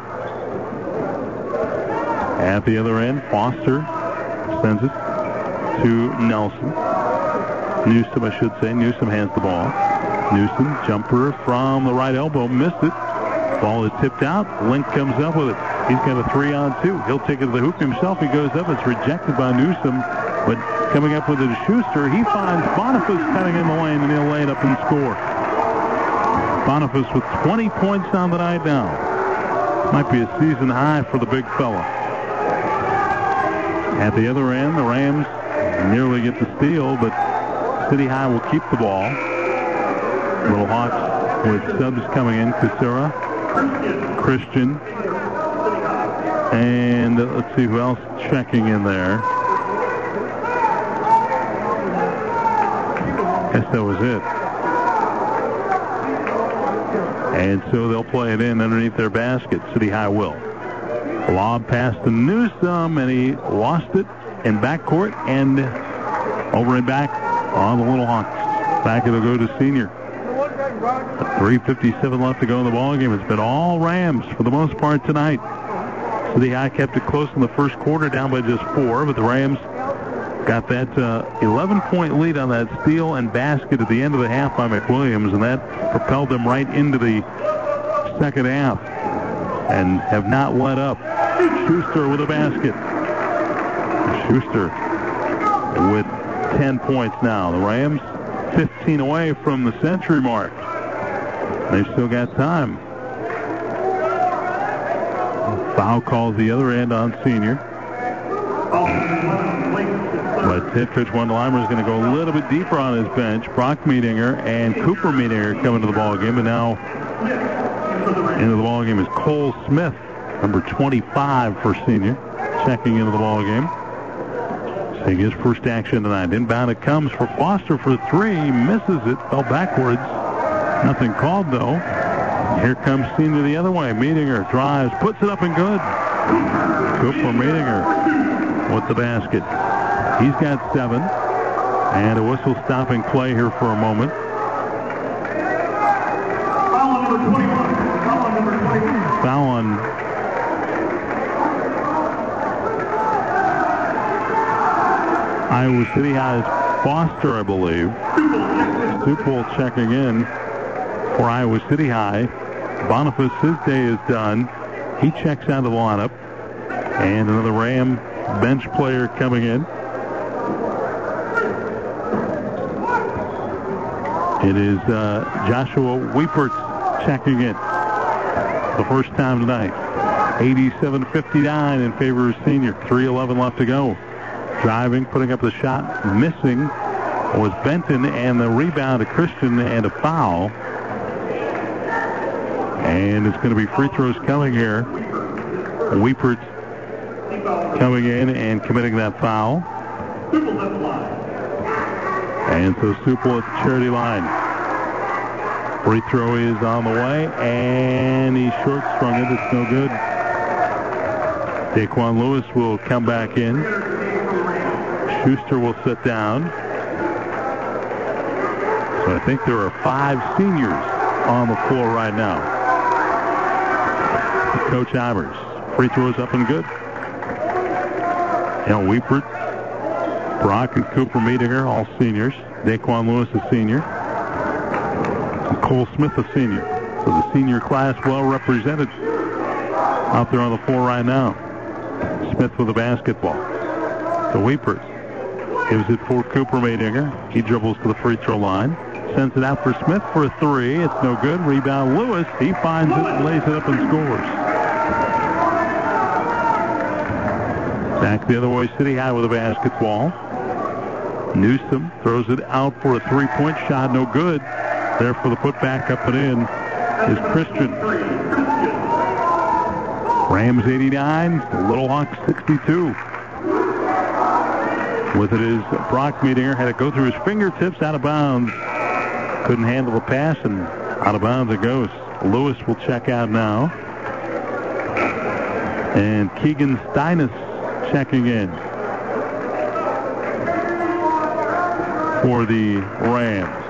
At the other end, Foster sends it to Nelson. Newsom, I should say. Newsom has the ball. Newsom, jumper from the right elbow, missed it. Ball is tipped out. Link comes up with it. He's got a three on two. He'll take it to the hoop himself. He goes up. It's rejected by Newsom. But coming up with it is Schuster. He finds Boniface cutting in the lane, and he'll lay it up and score. Boniface with 20 points on the night now. Might be a season high for the big fella. At the other end, the Rams nearly get the steal, but City High will keep the ball. Little Hawks with subs coming in. Kucera, Christian, and uh, let's see who else checking in there. Guess that was it. And so they'll play it in underneath their basket. City High will. Lob pass to Newsom, and he lost it in backcourt and over and back on the Little Hawks. Back it'll go to senior. 3.57 left to go in the ball game. It's been all Rams for the most part tonight. City High kept it close in the first quarter, down by just four, but the Rams got that 11-point uh, lead on that steal and basket at the end of the half by McWilliams, and that propelled them right into the second half and have not let up. Schuster with a basket. Schuster with 10 points now. The Rams 15 away from the century mark. They still got time. Foul calls the other end on senior. But head coach Wendell Eimer is going to go a little bit deeper on his bench. Brock Meedinger and Cooper Meedinger coming to the ball game, and now Into the ball game is Cole Smith, number 25 for senior, checking into the ball game. Seeing his first action tonight. Inbound it comes for Foster for three. Misses it. Fell backwards. Nothing called though. Here comes senior the other way. Meedinger drives, puts it up and good. Good Cooper Meedinger with the basket. He's got seven. And a whistle stopping play here for a moment. Iowa City has Foster, I believe. Supel checking in for Iowa City High. Boniface, his day is done. He checks out of the lineup. And another Ram bench player coming in. It is uh, Joshua Weepert checking in. The first time tonight. 87-59 in favor of senior. 3.11 left to go. Driving, putting up the shot, missing was Benton, and the rebound to Christian and a foul. And it's going to be free throws coming here. Weepert coming in and committing that foul. And so Supel at the charity line. Free throw is on the way, and he short strung it. It's no good. Daquan Lewis will come back in. Schuster will sit down. So I think there are five seniors on the floor right now. Coach Eimers. Free throws up and good. Know, Weepert, Brock, and Cooper Meedinger, all seniors. Daquan Lewis is senior. Cole Smith a senior. So the senior class well represented out there on the floor right now. Smith with the basketball. The Weepert. Gives it for Cooper Meedinger. He dribbles to the free throw line. Sends it out for Smith for a three. It's no good. Rebound Lewis. He finds it lays it up and scores. Back the other way, City High with a basketball. Newsom throws it out for a three-point shot. No good. There for the putback up and in is Christian. Rams 89, the Little Hawks 62. With it is Brock Meedinger. Had it go through his fingertips out of bounds. Couldn't handle the pass and out of bounds it goes. Lewis will check out now. And Keegan Steinis checking in for the Rams.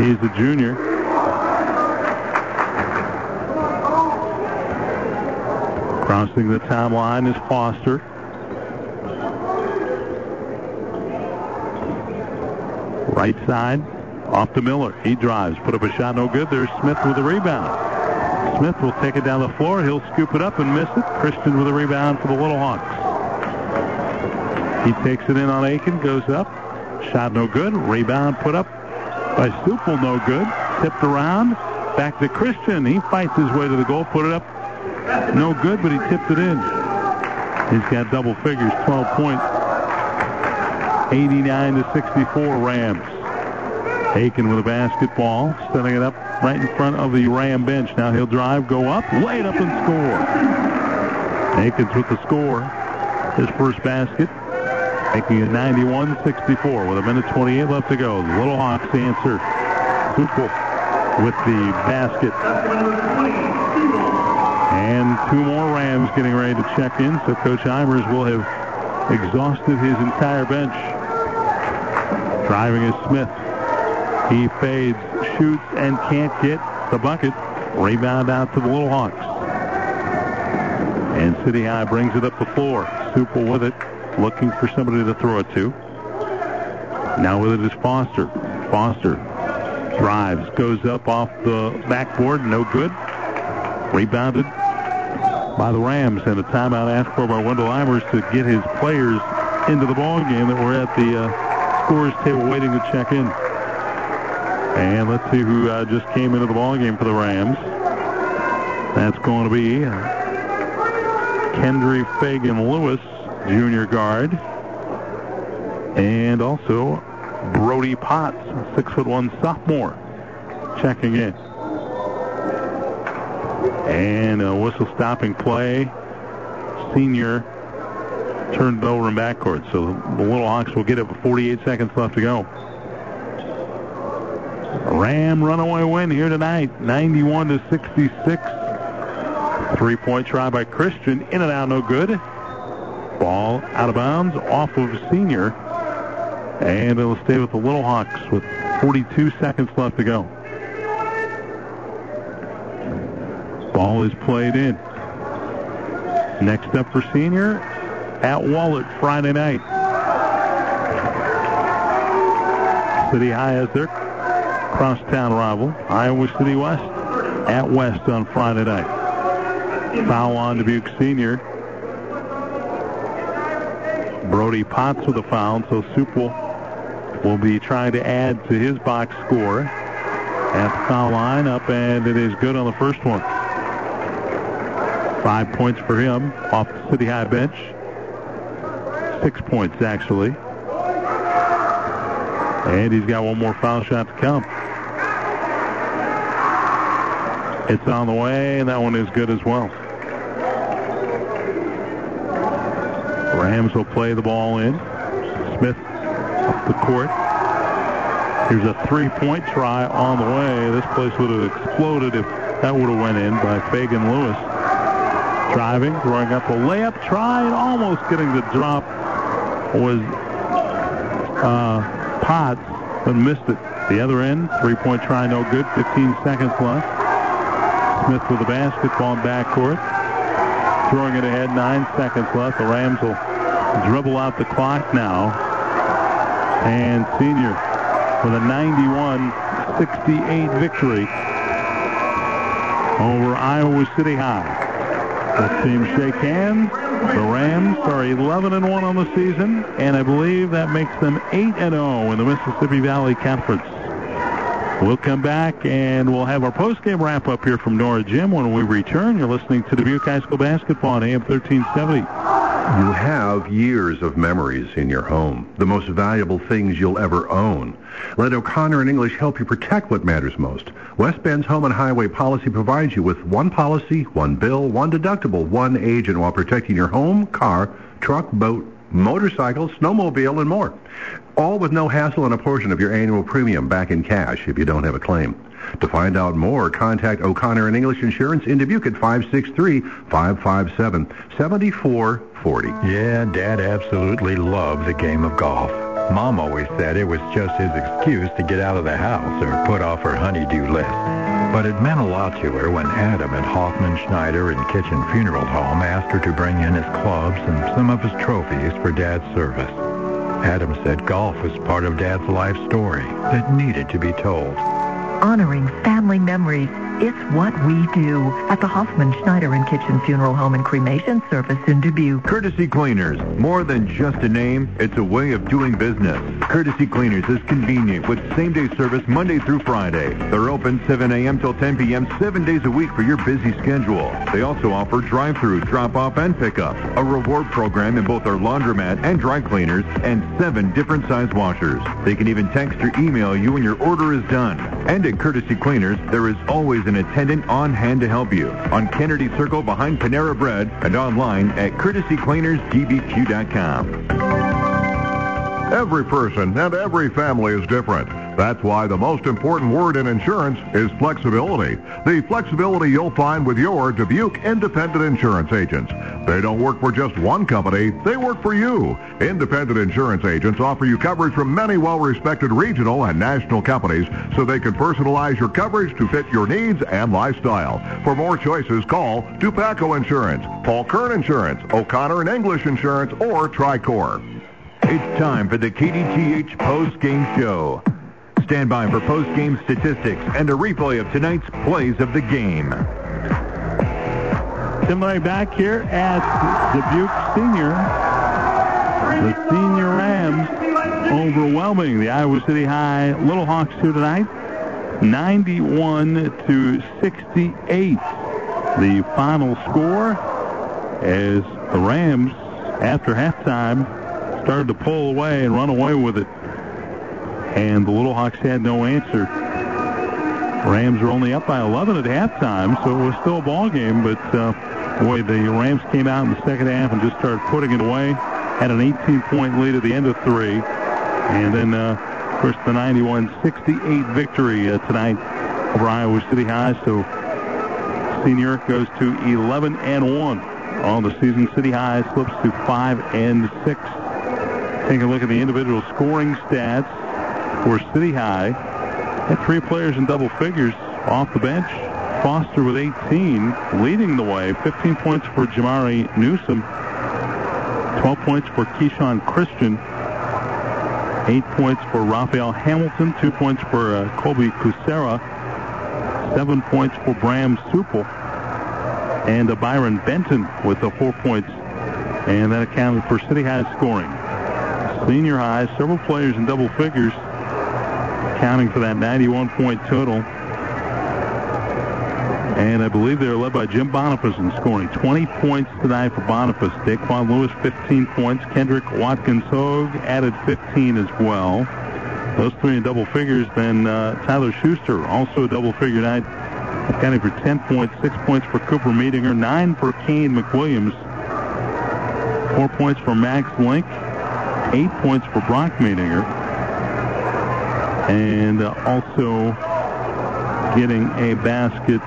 He's a junior. Crossing the timeline is Foster. Right side, off to Miller. He drives, put up a shot, no good. There's Smith with the rebound. Smith will take it down the floor. He'll scoop it up and miss it. Christian with a rebound for the Little Hawks. He takes it in on Aiken, goes up. Shot no good. Rebound put up by Supel, no good. Tipped around. Back to Christian. He fights his way to the goal, put it up. No good, but he tipped it in. He's got double figures, 12 points. 89 to 64 Rams. Aiken with a basketball, setting it up right in front of the Ram bench. Now he'll drive, go up, lay it up and score. Aikens with the score. His first basket, making it 91-64 with a minute 28 left to go. The Little Hawks answer. Supel with the basket. And two more Rams getting ready to check in, so Coach Eimers will have exhausted his entire bench. Driving is Smith. He fades, shoots, and can't get the bucket. Rebound out to the Little Hawks. And City High brings it up the floor. Supel with it, looking for somebody to throw it to. Now with it is Foster. Foster drives, goes up off the backboard, no good. Rebounded by the Rams, and a timeout asked for by Wendell Eimers to get his players into the ball game that were at the uh, scorers table waiting to check in. And let's see who uh, just came into the ball game for the Rams. That's going to be uh, Kendry Fagan Lewis, junior guard, and also Brody Potts, six foot one sophomore, checking in. And a whistle stopping play. Senior turned over in backcourt. So the Little Hawks will get it with 48 seconds left to go. Ram runaway win here tonight, 91 to 66. Three-point try by Christian, in and out, no good. Ball out of bounds, off of Senior, and it'll stay with the Little Hawks with 42 seconds left to go. Ball is played in. Next up for Senior, at Wahlert Friday night. City High has their crosstown rival, Iowa City West, at West on Friday night. Foul on Dubuque Senior. Brody Potts with a foul, so Supel will be trying to add to his box score at the foul line up, and it is good on the first one. Five points for him off the City High bench. Six points, actually. And he's got one more foul shot to come. It's on the way, and that one is good as well. Rams will play the ball in. Smith up the court. Here's a three-point try on the way. This place would have exploded if that would have went in by Fagan Lewis. Driving, throwing up a layup try, and almost getting the drop was uh, Potts, but missed it. The other end, three-point try, no good. 15 seconds left. Smith with the basketball backcourt. Throwing it ahead, nine seconds left. The Rams will dribble out the clock now. And Senior with a 91-68 victory over Iowa City High. Both teams shake hands. The Rams are 11 and 1 on the season, and I believe that makes them 8 and 0 in the Mississippi Valley Conference. We'll come back and we'll have our post-game wrap-up here from Nora Gym when we return. You're listening to Dubuque High School Basketball on AM 1370. You have years of memories in your home, the most valuable things you'll ever own. Let O'Connor and English help you protect what matters most. West Bend's Home and Highway policy provides you with one policy, one bill, one deductible, one agent while protecting your home, car, truck, boat, motorcycle, snowmobile, and more. All with no hassle and a portion of your annual premium back in cash if you don't have a claim. To find out more, contact O'Connor and English Insurance in Dubuque at 563-557-7440. Yeah, Dad absolutely loved the game of golf. Mom always said it was just his excuse to get out of the house or put off her honeydew list. But it meant a lot to her when Adam at Hoffman Schneider and Kitchen Funeral Home asked her to bring in his clubs and some of his trophies for Dad's service. Adam said golf was part of Dad's life story that needed to be told. Honoring family memories. It's what we do at the Hoffman Schneider and Kitchen Funeral Home and Cremation Service in Dubuque. Courtesy Cleaners. More than just a name, it's a way of doing business. Courtesy Cleaners is convenient with same-day service Monday through Friday. They're open 7 a.m. till 10 p.m. seven days a week for your busy schedule. They also offer drive-through, drop-off, and pickup, a reward program in both our laundromat and dry cleaners, and seven different size washers. They can even text or email you when your order is done. And at Courtesy Cleaners, there is always an attendant on hand to help you. On Kennedy Circle behind Panera Bread and online at courtesycleanersdbq.com. Every person and every family is different. That's why the most important word in insurance is flexibility. The flexibility you'll find with your Dubuque Independent Insurance agents. They don't work for just one company, they work for you. Independent insurance agents offer you coverage from many well-respected regional and national companies so they can personalize your coverage to fit your needs and lifestyle. For more choices, call Dupaco Insurance, Paul Kern Insurance, O'Connor and English Insurance, or Tricor. It's time for the KDTH post-game show. Stand by for post-game statistics and a replay of tonight's plays of the game. Tim Larry back here at Dubuque Senior. The Senior Rams overwhelming the Iowa City High Little Hawks here tonight. 91 to 68. The final score as the Rams, after halftime, started to pull away and run away with it. And the Little Hawks had no answer. Rams were only up by 11 at halftime, so it was still a ball game. But uh, boy, the Rams came out in the second half and just started putting it away. Had an 18-point lead at the end of three, and then, uh, of course, the 91-68 victory uh, tonight over Iowa City High. So Senior goes to 11 and one on the season. City High slips to five and six. Take a look at the individual scoring stats for City High. Had three players in double figures off the bench. Foster with 18, leading the way. 15 points for Jamari Newsom. 12 points for Keyshawn Christian. 8 points for Raphael Hamilton. 2 points for uh, Colby Kucera. 7 points for Bram Supel. And uh, Byron Benton with the 4 points. And that accounted for City High scoring. Senior High, several players in double figures, accounting for that 91-point total. And I believe they're led by Jim Boniface in scoring 20 points tonight for Boniface. Daquan Lewis, 15 points. Kendrick Watkins Hogue added 15 as well. Those three in double figures. Then uh, Tyler Schuster, also a double figure night, accounting for 10 points. Six points for Cooper Meedinger. Nine for Kane McWilliams. Four points for Max Link. Eight points for Brock Meedinger. And uh, also getting a basket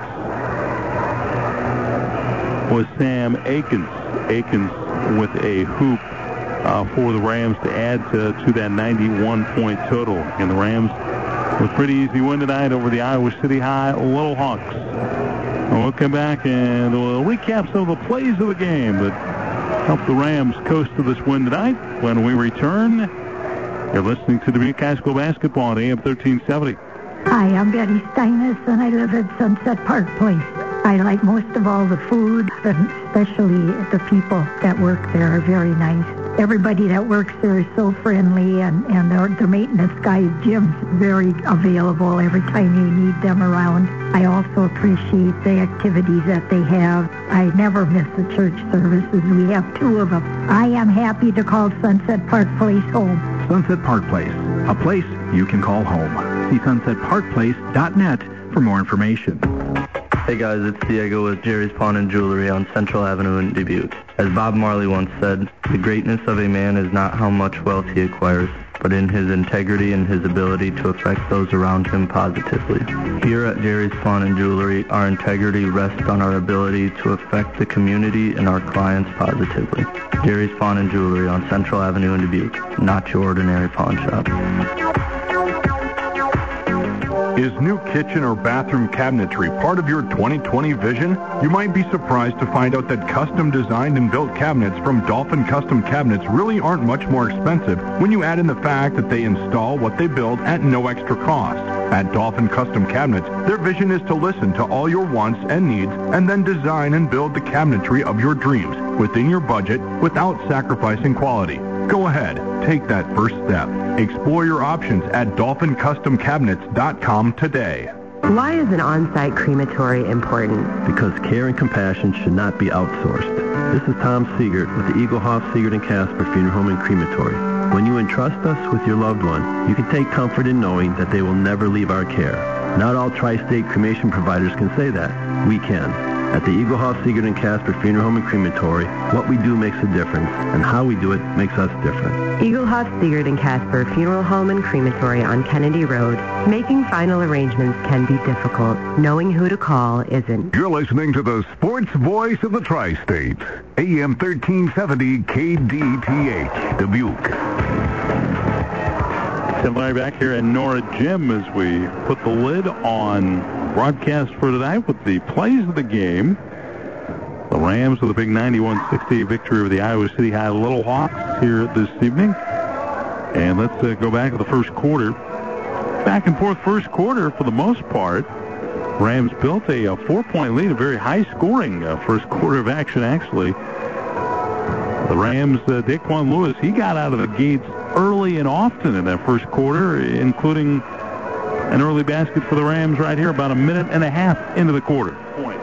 was Sam Akins. Akins with a hoop uh, for the Rams to add to, to that 91-point total. And the Rams with a pretty easy win tonight over the Iowa City High Little Hawks. We'll come back and we'll recap some of the plays of the game that helped the Rams coast to this win tonight. When we return, you're listening to Dubuque High School basketball on AM 1370. Hi, I'm Betty Steinis, and I live at Sunset Park Place. I like most of all the food, and especially the people that work there are very nice. Everybody that works there is so friendly, and, and the, the maintenance guy, Jim's very available every time you need them around. I also appreciate the activities that they have. I never miss the church services. We have two of them. I am happy to call Sunset Park Place home. Sunset Park Place, a place you can call home. See sunsetparkplace.net for more information. Hey guys, it's Diego with Jerry's Pawn and Jewelry on Central Avenue in Dubuque. As Bob Marley once said, the greatness of a man is not how much wealth he acquires, but in his integrity and his ability to affect those around him positively. Here at Jerry's Pawn and Jewelry, our integrity rests on our ability to affect the community and our clients positively. Jerry's Pawn and Jewelry on Central Avenue in Dubuque, not your ordinary pawn shop. Is new kitchen or bathroom cabinetry part of your 2020 vision? You might be surprised to find out that custom designed and built cabinets from Dolphin Custom Cabinets really aren't much more expensive when you add in the fact that they install what they build at no extra cost. At Dolphin Custom Cabinets, their vision is to listen to all your wants and needs and then design and build the cabinetry of your dreams within your budget without sacrificing quality. Go ahead, take that first step. Explore your options at dolphincustomcabinets.com today. Why is an on-site crematory important? Because care and compassion should not be outsourced. This is Tom Siegert with the Egelhof, Siegert and Casper Funeral Home and Crematory. When you entrust us with your loved one, you can take comfort in knowing that they will never leave our care. Not all tri-state cremation providers can say that. We can. At the Egelhof, Siegert and Casper Funeral Home and Crematory, what we do makes a difference, and how we do it makes us different. Egelhof, Siegert and Casper Funeral Home and Crematory on Kennedy Road. Making final arrangements can be difficult. Knowing who to call isn't. You're listening to the sports voice of the tri-state. AM 1370 KDTH, Dubuque. Tim Larry back here at Nora Gym as we put the lid on broadcast for tonight with the plays of the game. The Rams with a big 91-60 victory over the Iowa City High Little Hawks here this evening. And let's uh, go back to the first quarter. Back and forth first quarter for the most part. Rams built a, a four-point lead, a very high-scoring uh, first quarter of action, actually. The Rams, uh, Daquan Lewis, he got out of the gates early and often in that first quarter, including an early basket for the Rams right here about a minute and a half into the quarter. Point.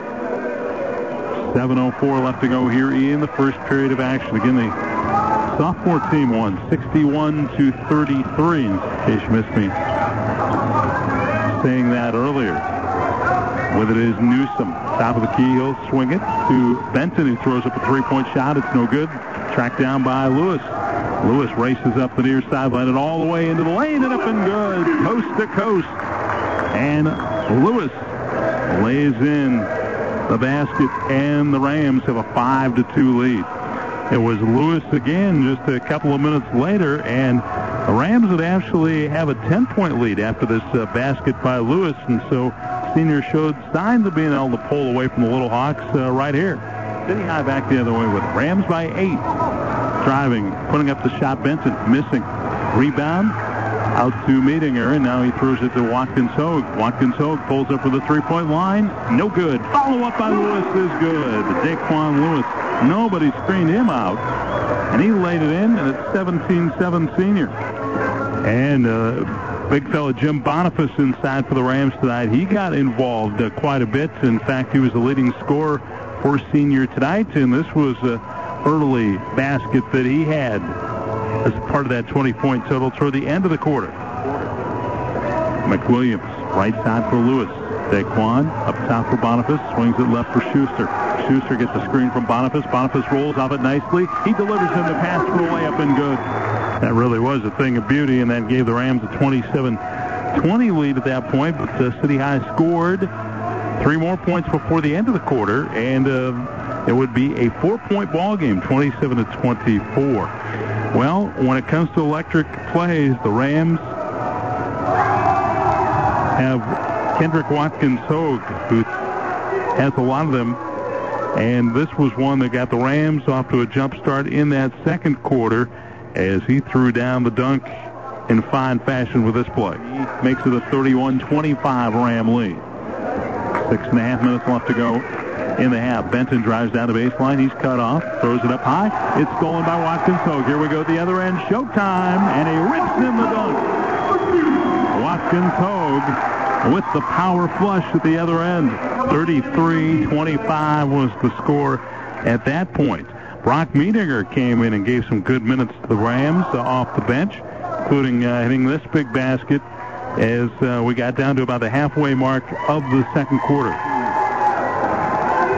7.04 left to go here in the first period of action. Again, the sophomore team won 61 to 33, in case you missed me saying that earlier. With it is Newsom. Top of the key, he'll swing it to Benton, who throws up a three-point shot. It's no good. Tracked down by Lewis. Lewis races up the near sideline and all the way into the lane and up and good, coast to coast. And Lewis lays in the basket, and the Rams have a 5 to 2 lead. It was Lewis again just a couple of minutes later, and the Rams would actually have a 10-point lead after this uh, basket by Lewis, and so senior showed signs of being able to pull away from the Little Hawks uh, right here. City High back the other way with. Rams by eight. Driving, putting up the shot. Benton missing. Rebound out to Meedinger, and now he throws it to Watkins Hogue. Watkins Hogue pulls up for the three-point line. No good. Follow up by Lewis is good. Daquan Lewis. Nobody screened him out, and he laid it in, and it's 17-7 senior. And uh, big fella Jim Boniface inside for the Rams tonight. He got involved uh, quite a bit. In fact, he was the leading scorer for senior tonight, and this was a early basket that he had as part of that 20-point total toward the end of the quarter. McWilliams, right side for Lewis. Daquan up top for Boniface, swings it left for Schuster. Schuster gets a screen from Boniface. Boniface rolls off it nicely. He delivers him the pass for a layup and good. That really was a thing of beauty, and that gave the Rams a 27-20 lead at that point. But uh, City High scored three more points before the end of the quarter, and uh, it would be a four-point ball game, 27 to 24. Well, when it comes to electric plays, the Rams have Kendrick Watkins Hogue, who has a lot of them. And this was one that got the Rams off to a jump start in that second quarter as he threw down the dunk in fine fashion with this play. He makes it a 31-25 Ram lead. Six and a half minutes left to go in the half. Benton drives down the baseline. He's cut off. Throws it up high. It's stolen by Watkins Hogue. Here we go at the other end. Showtime. And he rips in the dunk. Watkins Hogue with the power flush at the other end. 33-25 was the score at that point. Brock Meedinger came in and gave some good minutes to the Rams uh, off the bench, including uh, hitting this big basket as uh, we got down to about the halfway mark of the second quarter.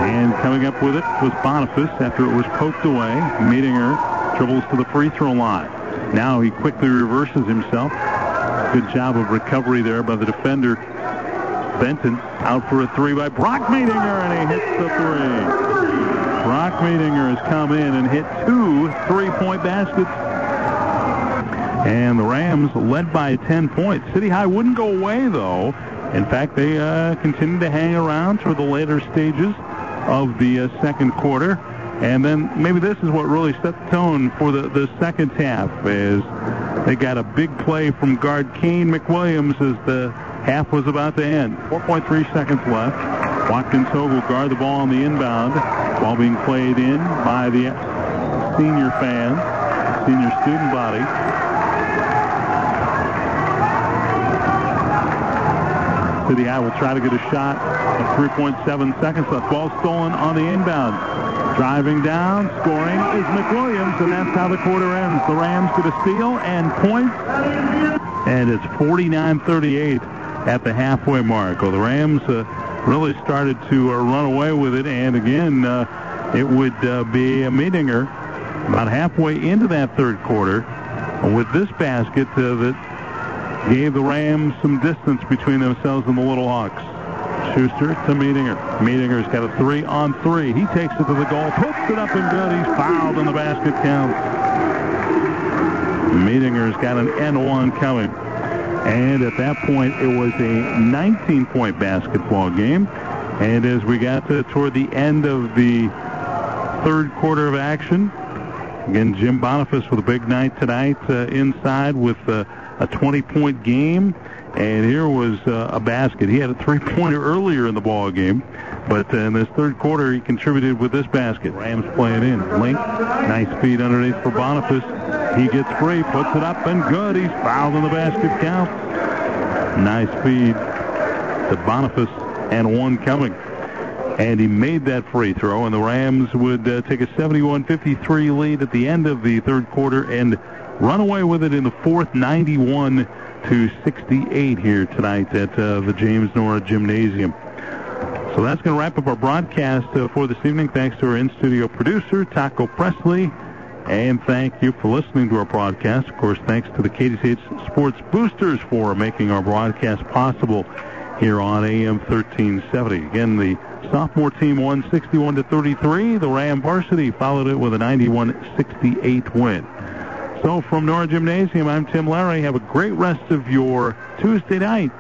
And coming up with it was Boniface after it was poked away. Meedinger dribbles to the free throw line. Now he quickly reverses himself. Good job of recovery there by the defender. Benton out for a three by Brock Meedinger, and he hits the three. Brock Meedinger has come in and hit two three-point baskets. And the Rams led by 10 points. City High wouldn't go away, though. In fact, they uh, continued to hang around for the later stages of the uh, second quarter. And then maybe this is what really set the tone for the, the second half is they got a big play from guard Kane McWilliams as the half was about to end. 4.3 seconds left. Watkins Hogue will guard the ball on the inbound while being played in by the senior fan, senior student body. City High will try to get a shot. 3.7 seconds left. Ball stolen on the inbound. Driving down, scoring is McWilliams, and that's how the quarter ends. The Rams get a steal and points, and it's 49-38 at the halfway mark. Well, the Rams uh, really started to uh, run away with it, and again, uh, it would be a Meedinger about halfway into that third quarter with this basket that gave the Rams some distance between themselves and the Little Hawks. Schuster to Meedinger. Meedinger's got a three on three. He takes it to the goal, puts it up and good. He's fouled and the basket counts. Meedinger's got an N1 coming. And at that point, it was a 19-point basketball game. And as we got to, toward the end of the third quarter of action, again, Jim Boniface with a big night tonight uh, inside with uh, a 20-point game. And here was uh, a basket. He had a three-pointer earlier in the ball game, but uh, in this third quarter, he contributed with this basket. Rams play it in. Link, nice feed underneath for Boniface. He gets free, puts it up, and good. He's fouled in the basket count. Nice feed to Boniface, and one coming. And he made that free throw, and the Rams would uh, take a 71-53 lead at the end of the third quarter and run away with it in the fourth, 91 to 68 here tonight at uh, the James Nora Gymnasium. So that's going to wrap up our broadcast uh, for this evening. Thanks to our in-studio producer, Taco Presley. And thank you for listening to our broadcast. Of course, thanks to the KDTH Sports Boosters for making our broadcast possible here on AM 1370. Again, the sophomore team won 61 to 33. The Ram varsity followed it with a 91-68 win. So from Nora Gymnasium, I'm Tim Larry. Have a great rest of your Tuesday night.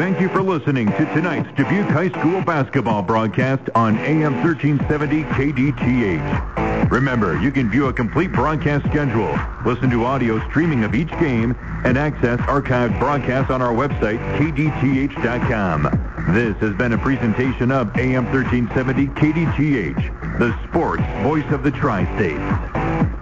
Thank you for listening to tonight's Dubuque High School basketball broadcast on AM 1370 KDTH. Remember, you can view a complete broadcast schedule, listen to audio streaming of each game, and access archived broadcasts on our website, kdth.com. This has been a presentation of AM 1370 KDTH, the sports voice of the tri-state.